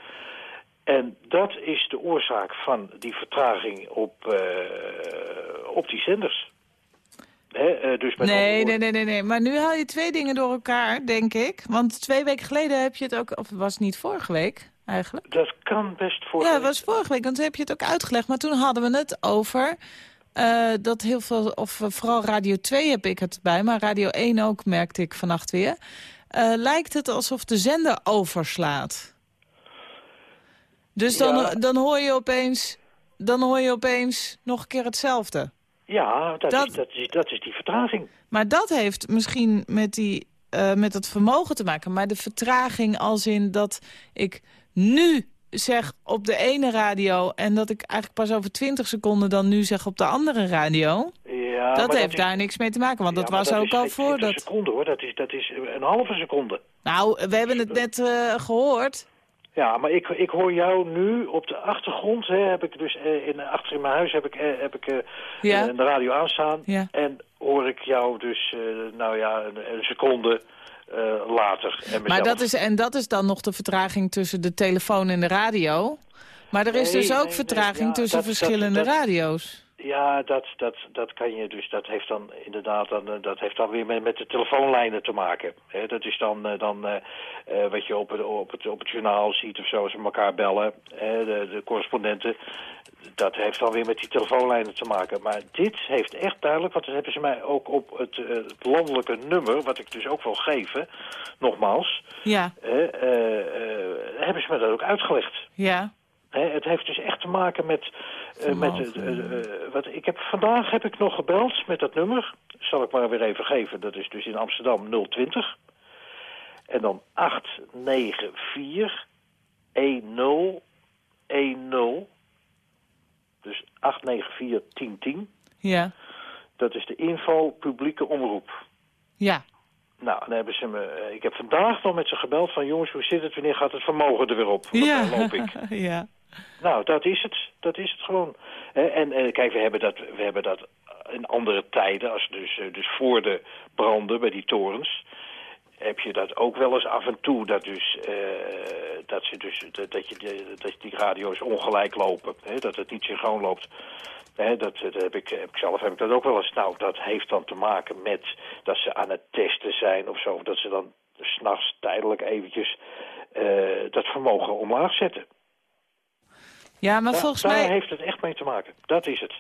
En dat is de oorzaak van die vertraging op, uh, op die zenders. He, uh, dus met nee, nee, nee, nee, nee. Maar nu haal je twee dingen door elkaar, denk ik. Want twee weken geleden heb je het ook... Of was het niet vorige week? Eigenlijk. Dat kan best vorige Ja, dat was vorige week, want toen heb je het ook uitgelegd. Maar toen hadden we het over uh, dat heel veel... Of uh, vooral Radio 2 heb ik het bij, maar Radio 1 ook, merkte ik vannacht weer. Uh, lijkt het alsof de zender overslaat. Dus dan, ja. dan, hoor je opeens, dan hoor je opeens nog een keer hetzelfde. Ja, dat, dat, is, dat, is, dat is die vertraging. Maar dat heeft misschien met, die, uh, met het vermogen te maken. Maar de vertraging als in dat ik nu zeg op de ene radio... en dat ik eigenlijk pas over 20 seconden dan nu zeg op de andere radio... Ja, dat heeft dat daar is... niks mee te maken, want ja, dat was dat ook al voor dat... een seconde hoor, dat is, dat is een halve seconde. Nou, we hebben het net uh, gehoord. Ja, maar ik, ik hoor jou nu op de achtergrond, hè, heb ik dus uh, in, achter in mijn huis heb ik, uh, heb ik ja. de radio aanstaan. Ja. En hoor ik jou dus, nou ja, een, een seconde eh, later. En Maar dat is, en dat is dan nog de vertraging tussen de telefoon en de radio? Maar er is Nee, dus ook nee, nee, vertraging ja, tussen dat- dat- verschillende dat- radio's. Ja, dat, dat, dat kan je dus. Dat heeft dan inderdaad dan, eh, dat heeft dan weer met, met de telefoonlijnen te maken. Dat is dan, eh, dan eh, wat je op het, op, het, op het journaal ziet of zo, als ze elkaar bellen, de, de correspondenten. Dat heeft dan weer met die telefoonlijnen te maken. Maar dit heeft echt duidelijk, want dat hebben ze mij ook op het, het landelijke nummer, wat ik dus ook wil geven, nogmaals, Ja, hebben ze me dat ook uitgelegd. ja. Het heeft dus echt te maken met... eh, met eh, eh, wat, ik heb, vandaag heb ik nog gebeld met dat nummer. Zal ik maar weer even geven. Dat is dus in Amsterdam 020. En dan 894 1010. Dus 894 1010. Ja, Dat is de info publieke omroep. ja. Nou, dan hebben ze me... Ik heb vandaag nog met ze gebeld van... jongens, hoe zit het? Wanneer gaat het vermogen er weer op? Ja, dan loop ik. [laughs] ja. Nou, dat is het. Dat is het gewoon. Hè, En eh, kijk, we hebben, dat, we hebben dat in andere tijden, als dus, eh, dus voor de branden bij die torens, heb je dat ook wel eens af en toe, dat, dus, eh, dat, ze dus, dat, dat je dat die radio's ongelijk lopen, hè, dat het niet synchroon loopt. Hè, dat, heb, ik, heb zelf heb ik dat ook wel eens. Nou, dat heeft dan te maken met dat ze aan het testen zijn of zo. Dat ze dan s'nachts tijdelijk eventjes dat vermogen omlaag zetten. Ja, maar Daar- volgens daar mij... heeft het echt mee te maken. Dat is het.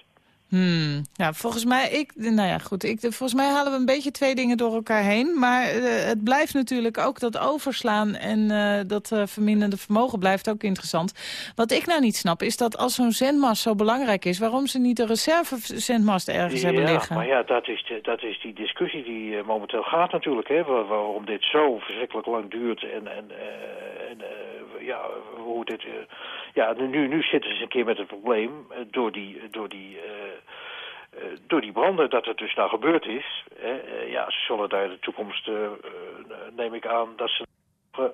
Hmm, ja, volgens mij, ik, nou ja, goed, ik, volgens mij halen we een beetje twee dingen door elkaar heen. Maar eh, het blijft natuurlijk ook dat overslaan en eh, dat eh, verminderde vermogen blijft ook interessant. Wat ik nou niet snap is dat als zo'n zendmast zo belangrijk is, waarom ze niet een reservezendmast ergens hebben ja, liggen. maar ja, dat is, de, dat is die discussie die momenteel gaat natuurlijk. Hè, waar- waarom dit zo verschrikkelijk lang duurt en, en, eh, en eh, ja, hoe dit... ja, nu, nu zitten ze een keer met het probleem door die... door die door die branden dat het dus nou gebeurd is, hè, eh, ja, ze zullen daar in de toekomst, eh, eh, neem ik aan, dat ze... eh,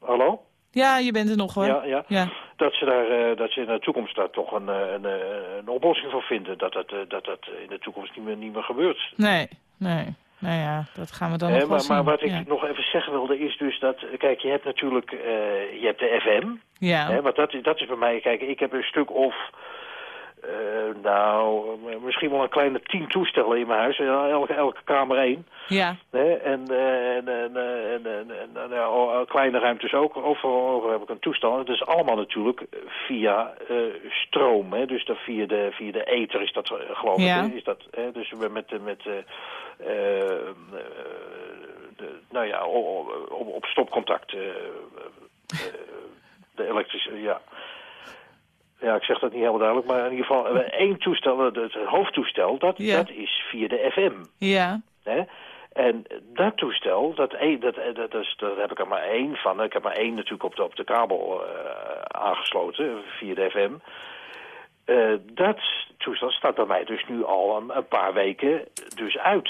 hallo? Ja, je bent er nog hoor. Ja, ja. Ja. Dat, ze daar, eh, dat ze in de toekomst daar toch een, eh, een, eh, een oplossing voor vinden. Dat dat, eh, dat dat in de toekomst niet meer, niet meer gebeurt. Nee, nee. Nou ja, dat gaan we dan Hè, nog wel maar, maar wat ik ja. nog even zeggen wilde is dus dat... Kijk, je hebt natuurlijk eh, je hebt de FM. Ja. Hè, want dat, is- dat is bij mij... Kijk, ik heb een stuk of... eh, nou, eh, misschien wel een kleine tien toestellen in mijn huis. Ja, Elke, elke kamer één. Ja. Hè? En, eh, en, en, eh, en, en, oh, kleine ruimtes ook. Overal, overal heb ik een toestel. Het is allemaal natuurlijk via eh, stroom. Hè? Dus dat via, de, via de ether is dat, eh, geloof Ja. ik. Is dat, hè? Dus we met, de- met eh, eh, eh, de, nou ja, op, op, op stopcontact. eh, eh, de elektrische, ja. Ja, ik zeg dat niet helemaal duidelijk, maar in ieder geval eh, één toestel, het, het hoofdtoestel, dat, Ja. dat is via de FM. Ja. Hè? En dat toestel, dat, e- dat, dat, dat, is, dat heb ik er maar één van. Ik heb maar één natuurlijk op de, op de kabel eh, aangesloten via de FM. Eh, dat toestel staat bij mij dus nu al een, een paar weken dus uit.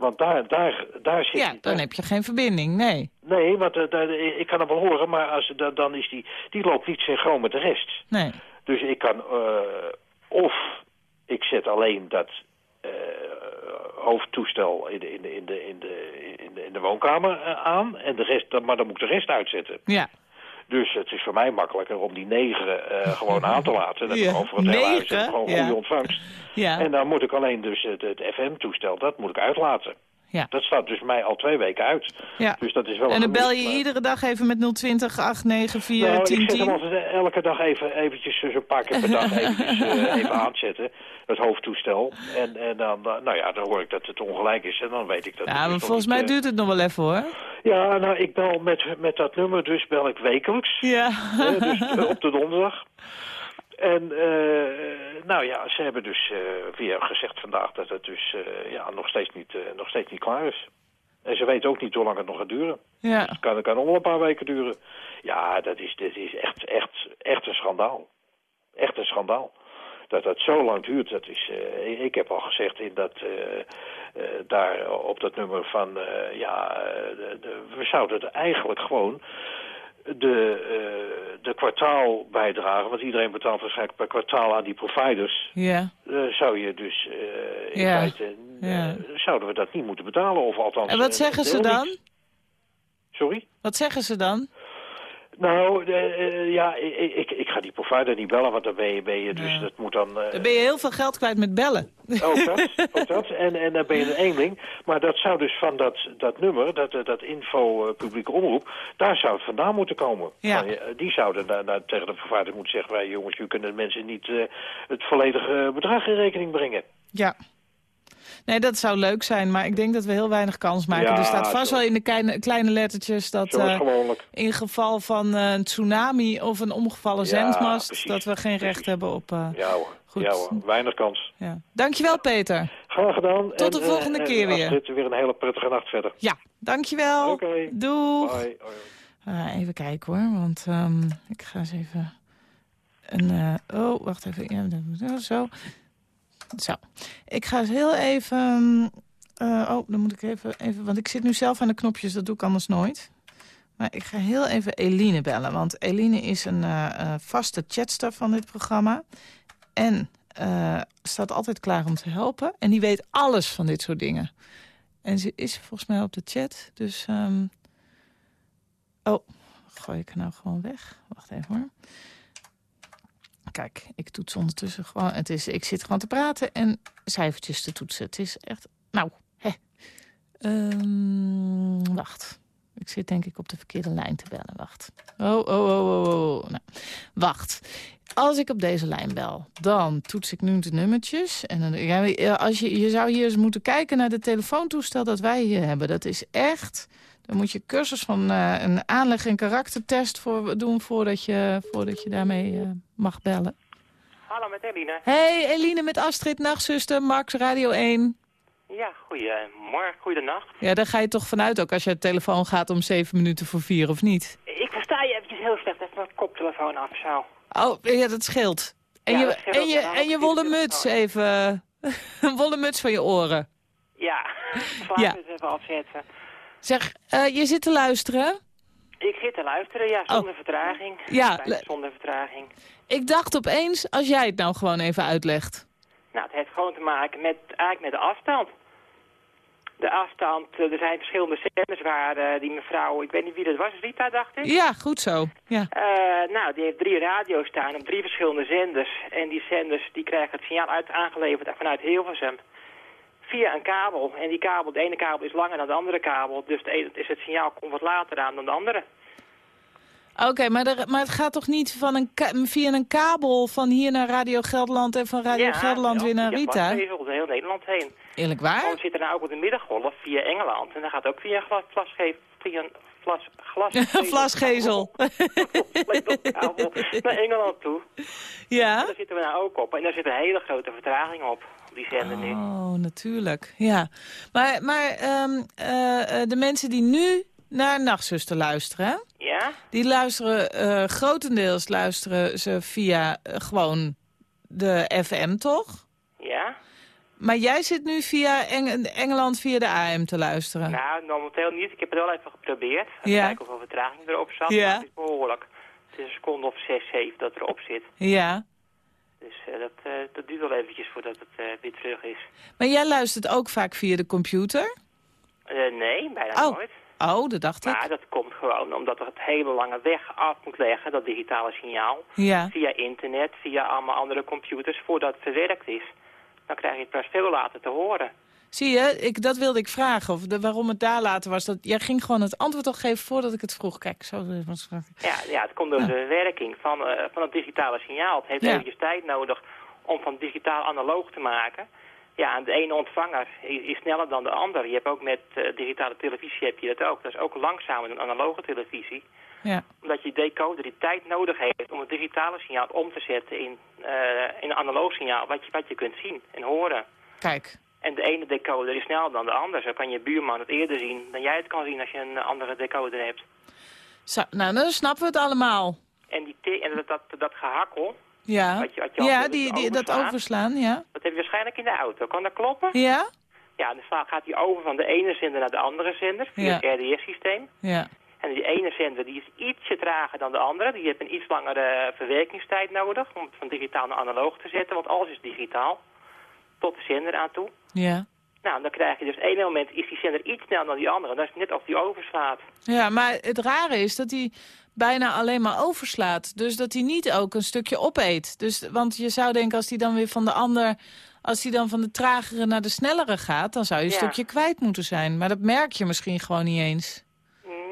Want daar, daar, daar zit... Ja, dan heb je geen verbinding, nee. Nee, want eh, daar, ik kan hem wel horen, maar als, da- dan is die, die loopt niet synchroon met de rest. Nee. Dus ik kan eh, of ik zet alleen dat eh, hoofdtoestel in de, in de, in de, in de, in de, in de woonkamer eh, aan, en de rest, dan- maar dan moet ik de rest uitzetten. Ja. Dus het is voor mij makkelijker om die negen eh, gewoon aan te laten. Dat [laughs] ik over het hele huis gewoon Ja. goede ontvangst. Ja. En dan moet ik alleen dus het, het FM-toestel, dat moet ik uitlaten. Ja. Dat staat dus mij al twee weken uit. Ja. Dus dat is wel En dan bel je maar- iedere dag even met 020 894 nou, ik zet hem 1010. altijd elke dag even eventjes, dus een paar keer per dag [laughs] eventjes, eh, even aanzetten. Het hoofdtoestel. En, en dan, eh, nou ja, dan hoor ik dat het ongelijk is. En dan weet ik dat het Ja, maar volgens mij eh, duurt het nog wel even hoor. Ja, nou, ik bel met, met dat nummer, dus bel ik wekelijks. Ja. Eh, dus eh, op de donderdag. [laughs] En, eh, nou ja, ze hebben dus eh, weer gezegd vandaag dat het dus eh, ja, nog, steeds niet, nog steeds niet klaar is. En ze weten ook niet hoe lang het nog gaat duren. Ja. Het kan, het kan wel een paar weken duren. Ja, dat is, dit is echt, echt, echt een schandaal. Echt een schandaal. Dat dat zo lang duurt, dat is... ik heb al gezegd in dat... daar op dat nummer van... ja, de, de- we zouden het eigenlijk gewoon... de, eh, de kwartaalbijdrage, want iedereen betaalt waarschijnlijk per kwartaal aan die providers, Ja. eh, zou je dus eh, in Ja. feite, Ja. zouden we dat niet moeten betalen. Of althans, En wat zeggen ze dan? niet. Sorry? Wat zeggen ze dan? Nou, eh, eh, ja, ik, ik, ik ga die provider niet bellen, want dan ben je, ben je dus, Ja. dat moet dan... eh, Dan ben je heel veel geld kwijt met bellen. [laughs] Ook dat, ook dat. [laughs] En, en dan ben je een eenling. Maar dat zou dus van dat, dat nummer, dat, dat info publieke omroep, daar zou het vandaan moeten komen. Ja. Die zouden daar, daar tegen de provider moeten zeggen, wij jongens, u kunnen de mensen niet het volledige bedrag in rekening brengen. Ja. Nee, dat zou leuk zijn, maar ik denk dat we heel weinig kans maken. Ja, er staat vast zo- wel in de kleine, kleine lettertjes dat eh, in geval van eh, een tsunami of een omgevallen Ja, zendmast... precies, dat we geen recht precies. hebben op... eh, Ja hoor, Goed. ja hoor, weinig kans. ja. Dankjewel, Peter. Graag gedaan. Tot de En, volgende en keer weer. Astrid, weer een hele prettige nacht verder. Ja, dankjewel. Oké. Doeg. Bye. Even kijken hoor, want ehm, ik ga eens even... Een, oh, wacht even. Ja, zo. Zo. Ik ga heel even... eh, oh, dan moet ik even, even... Want ik zit nu zelf aan de knopjes, dat doe ik anders nooit. Maar ik ga heel even Eline bellen. Want Eline is een eh, eh, vaste chatster van dit programma. En staat altijd klaar om te helpen. En die weet alles van dit soort dingen. En ze is volgens mij op de chat. Dus... ehm, Oh, gooi ik nou gewoon weg. Wacht even hoor. Kijk, ik toets ondertussen gewoon. Het is, ik zit gewoon te praten en cijfertjes te toetsen. Het is echt... Nou, hè. Ehm, wacht. Ik zit denk ik op de verkeerde lijn te bellen. Wacht. Oh, oh, oh, oh, oh. Nou, wacht. Als ik op deze lijn bel, dan toets ik nu de nummertjes. En dan, als je, je zou hier eens moeten kijken naar de telefoontoestel dat wij hier hebben. Dat is echt... Dan moet je cursus van eh, een aanleg- en karaktertest voor, doen voordat je, voordat je daarmee eh, mag bellen. Hallo, met Eline. Hey, Eline met Astrid, nachtzuster, Max, Radio 1. Ja, goedemorgen, goedenacht. Ja, daar ga je toch vanuit ook als je de telefoon gaat om zeven minuten voor vier, of niet? Ik versta je eventjes heel slecht. Even mijn koptelefoon af, zo. Oh, ja, dat scheelt. En, Ja, je, scheelt en, je, en je wollen muts even. [laughs] een wollen muts van je oren. Ja, [laughs] laten Ja. het even afzetten. Zeg, eh, je zit te luisteren. Ik zit te luisteren, ja, zonder vertraging. Oh. Ja, zonder vertraging. Ik dacht opeens, als jij het nou gewoon even uitlegt. Nou, het heeft gewoon te maken met, eigenlijk met de afstand. De afstand, eh, er zijn verschillende zenders waar eh, die mevrouw, ik weet niet wie dat was, Rita dacht ik? Ja, goed zo. Ja. Nou, die heeft drie radio's staan op drie verschillende zenders. En die zenders die krijgen het signaal uit aangeleverd vanuit Hilversum. Via een kabel. En die kabel, de ene kabel is langer dan de andere kabel. Dus de ene, is het signaal komt wat later aan dan de andere. Oké, maar, er- maar het gaat toch niet van een via een kabel van hier naar Radio Gelderland en van Radio Gelderland weer naar Ja, Rita? glasvezel door heel Nederland heen. Eerlijk waar? Want we zitten nou ook op de middengolf via Engeland. En dat gaat ook via een glas, via een glas, glas, [laughs] Vlasgezel. kabel naar Engeland toe. Ja? Daar zitten we nou ook op. En daar zit een hele grote vertraging op, die zender nu. Oh, natuurlijk. Ja. Maar, maar ehm, eh, eh, de mensen die nu naar Nachtzuster luisteren... Ja? die luisteren eh, grotendeels luisteren ze via gewoon de FM, toch? Ja? Maar jij zit nu via Eng- Engeland via de AM te luisteren. Nou, momenteel niet. Ik heb het wel even geprobeerd. Even Ja. kijken hoeveel vertraging erop zat. Ja. Maar het is behoorlijk. Het is een seconde of zes, zeven dat erop zit. Ja. Dus eh, dat, eh, dat duurt wel eventjes voordat het eh, weer terug is. Maar jij luistert ook vaak via de computer? Nee, bijna Oh. nooit. Oh, dat dacht ik. Maar dat komt gewoon omdat het hele lange weg af moet leggen, dat digitale signaal. Ja. Via internet, via allemaal andere computers, voordat het verwerkt is. Dan krijg je het pas veel later te horen. Zie je, ik, dat wilde ik vragen. Of de, waarom het daar later was. Dat, jij ging gewoon het antwoord al geven voordat ik het vroeg. Kijk, zo was het. Ja, ja het komt door Ja. de werking van, eh, van het digitale signaal. Het heeft Ja. eventjes tijd nodig om van digitaal analoog te maken. Ja, en de ene ontvanger is, is sneller dan de ander. Je hebt ook met eh, digitale televisie heb je dat ook. Dat is ook langzamer dan analoge televisie. Ja. Omdat je decoder die tijd nodig heeft om het digitale signaal om te zetten in, eh, in een analoog signaal. Wat je, wat je kunt zien en horen. Kijk. En de ene decoder is sneller dan de ander. Zo kan je buurman het eerder zien dan jij het kan zien als je een andere decoder hebt. Zo, nou, dan snappen we het allemaal. En, die en dat, dat, dat gehakkel, Ja, Wat je- wat je ja die, die, dat overslaan, ja. dat heb je waarschijnlijk in de auto. Kan dat kloppen? Ja? Ja, dan gaat hij over van de ene zender naar de andere zender via Ja. het RDS-systeem. Ja. En die ene zender die is ietsje trager dan de andere. Die heeft een iets langere verwerkingstijd nodig om het van digitaal naar analoog te zetten. Want alles is digitaal. Tot de zender aan toe. Ja. Nou, dan krijg je dus één moment is die zender iets sneller dan die andere. Dat is net als die overslaat. Ja, maar het rare is dat hij bijna alleen maar overslaat. Dus dat hij niet ook een stukje opeet. Dus, want je zou denken als hij dan weer van de ander... Als hij dan van de tragere naar de snellere gaat... dan zou je een Ja. stukje kwijt moeten zijn. Maar dat merk je misschien gewoon niet eens.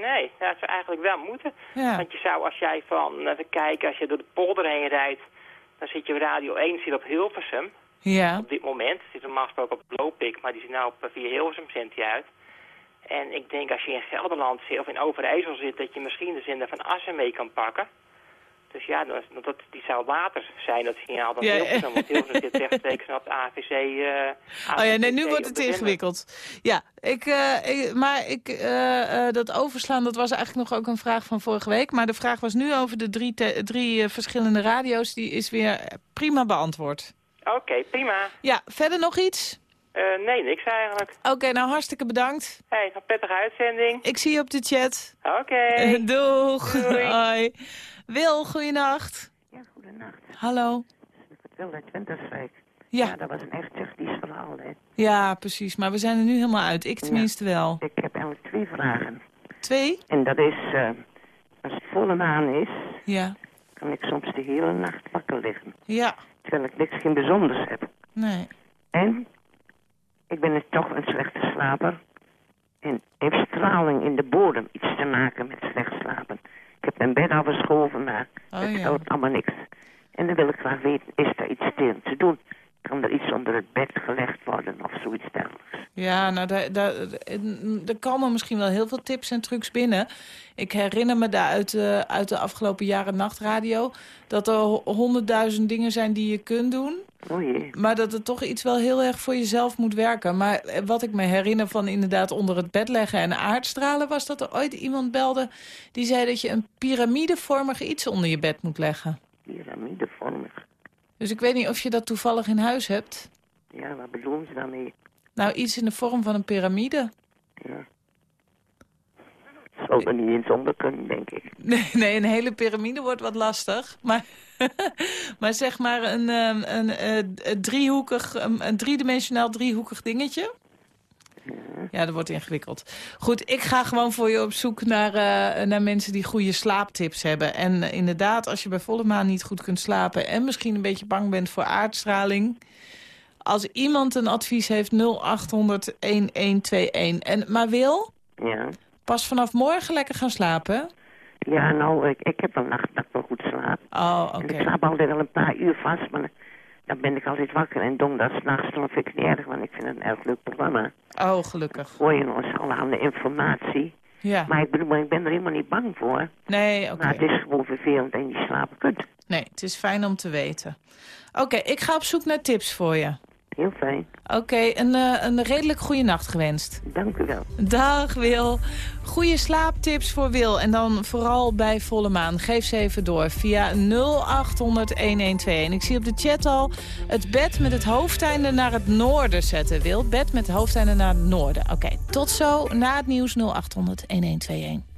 Nee, dat zou eigenlijk wel moeten. Ja. Want je zou als jij van, even kijken, als je door de polder heen rijdt... dan zit je op Radio 1 zit op Hilversum. Ja. Op dit moment zit normaal gesproken op Lopik, maar die zit nou op eh, via Hilversum zendt uit. En ik denk als je in Gelderland zit of in Overijssel zit, dat je misschien de zender van Assen mee kan pakken. Dus ja, dat, die zou later zijn, dat signaal dan Ja, Hilversum. Want Hilversum zit rechtstreeks op de AVC. eh Oh ja, nee, nu wordt het ingewikkeld. Ja, ik, eh, ik- maar ik, dat overslaan, dat was eigenlijk nog ook een vraag van vorige week. Maar de vraag was nu over de drie, drie verschillende radio's. Die is weer prima beantwoord. Oké, prima. Ja, verder nog iets? Eh, nee, niks eigenlijk. Oké, nou hartstikke bedankt. Hey, een prettige uitzending. Ik zie je op de chat. Oké. [laughs] Doeg. Doei. Hoi. Wil, goeienacht. Ja, goedenacht. Hallo. Wil uit Winterswijk. Ja. dat was een echt technisch verhaal, hè. Ja, precies. Maar we zijn er nu helemaal uit. Ik tenminste wel. Ik heb eigenlijk twee vragen. Twee? En dat is, eh, als het volle maan is, Ja. kan ik soms de hele nacht wakker liggen. Ja. Terwijl ik niks geen bijzonders heb. Nee. En ik ben toch een slechte slaper. En heeft straling in de bodem iets te maken met slecht slapen? Ik heb mijn bed al verschoven, maar Oh, het ja. helpt allemaal niks. En dan wil ik graag weten, is er iets tegen te doen? Kan er iets onder het bed gelegd worden of zoiets dergelijks? Ja, nou, daar, daar, er komen misschien wel heel veel tips en trucs binnen. Ik herinner me daar uit, de- uit de afgelopen jaren nachtradio... dat er ho- honderdduizend dingen zijn die je kunt doen. Oh jee. Maar dat het toch iets wel heel erg voor jezelf moet werken. Maar eh, wat ik me herinner van inderdaad onder het bed leggen en aardstralen... was dat er ooit iemand belde die zei dat je een piramidevormig iets onder je bed moet leggen. Piramidevormig. Dus ik weet niet of je dat toevallig in huis hebt. Ja, wat bedoelen ze daarmee? Nou, iets in de vorm van een piramide. Ja. Zou er niet eens onder kunnen, denk ik. [laughs] Nee, nee, een hele piramide wordt wat lastig. Maar, [laughs] maar zeg maar een, ehm, een, eh, een driehoekig, een, een driedimensionaal driehoekig dingetje. Ja, dat wordt ingewikkeld. Goed, ik ga gewoon voor je op zoek naar, eh, naar mensen die goede slaaptips hebben. En eh, inderdaad, als je bij volle maan niet goed kunt slapen... en misschien een beetje bang bent voor aardstraling... als iemand een advies heeft, 0800-1121. En, maar Wil, Ja. pas vanaf morgen lekker gaan slapen. Ja, nou, ik, ik heb een nacht dat ik wel goed slaap. Oh, oké. ik slaap altijd wel een paar uur vast, maar dan ben ik altijd wakker. En donderdag s'nachts, vind ik het niet erg, want ik vind het een erg leuk programma. Oh, gelukkig. Hoor je eens allerhande informatie. Ja. Maar ik bedoel, ik ben er helemaal niet bang voor. Nee, oké. Maar het is gewoon vervelend en je slapen kunt. Nee, het is fijn om te weten. Oké, ik ga op zoek naar tips voor je. Heel fijn. Oké, een, eh, een redelijk goede nacht gewenst. Dank u wel. Dag Wil. Goede slaaptips voor Wil. En dan vooral bij volle maan. Geef ze even door via 0800-1121. Ik zie op de chat al het bed met het hoofdeinde naar het noorden zetten. Wil, bed met het hoofdeinde naar het noorden. Oké, tot zo na het nieuws 0800-1121.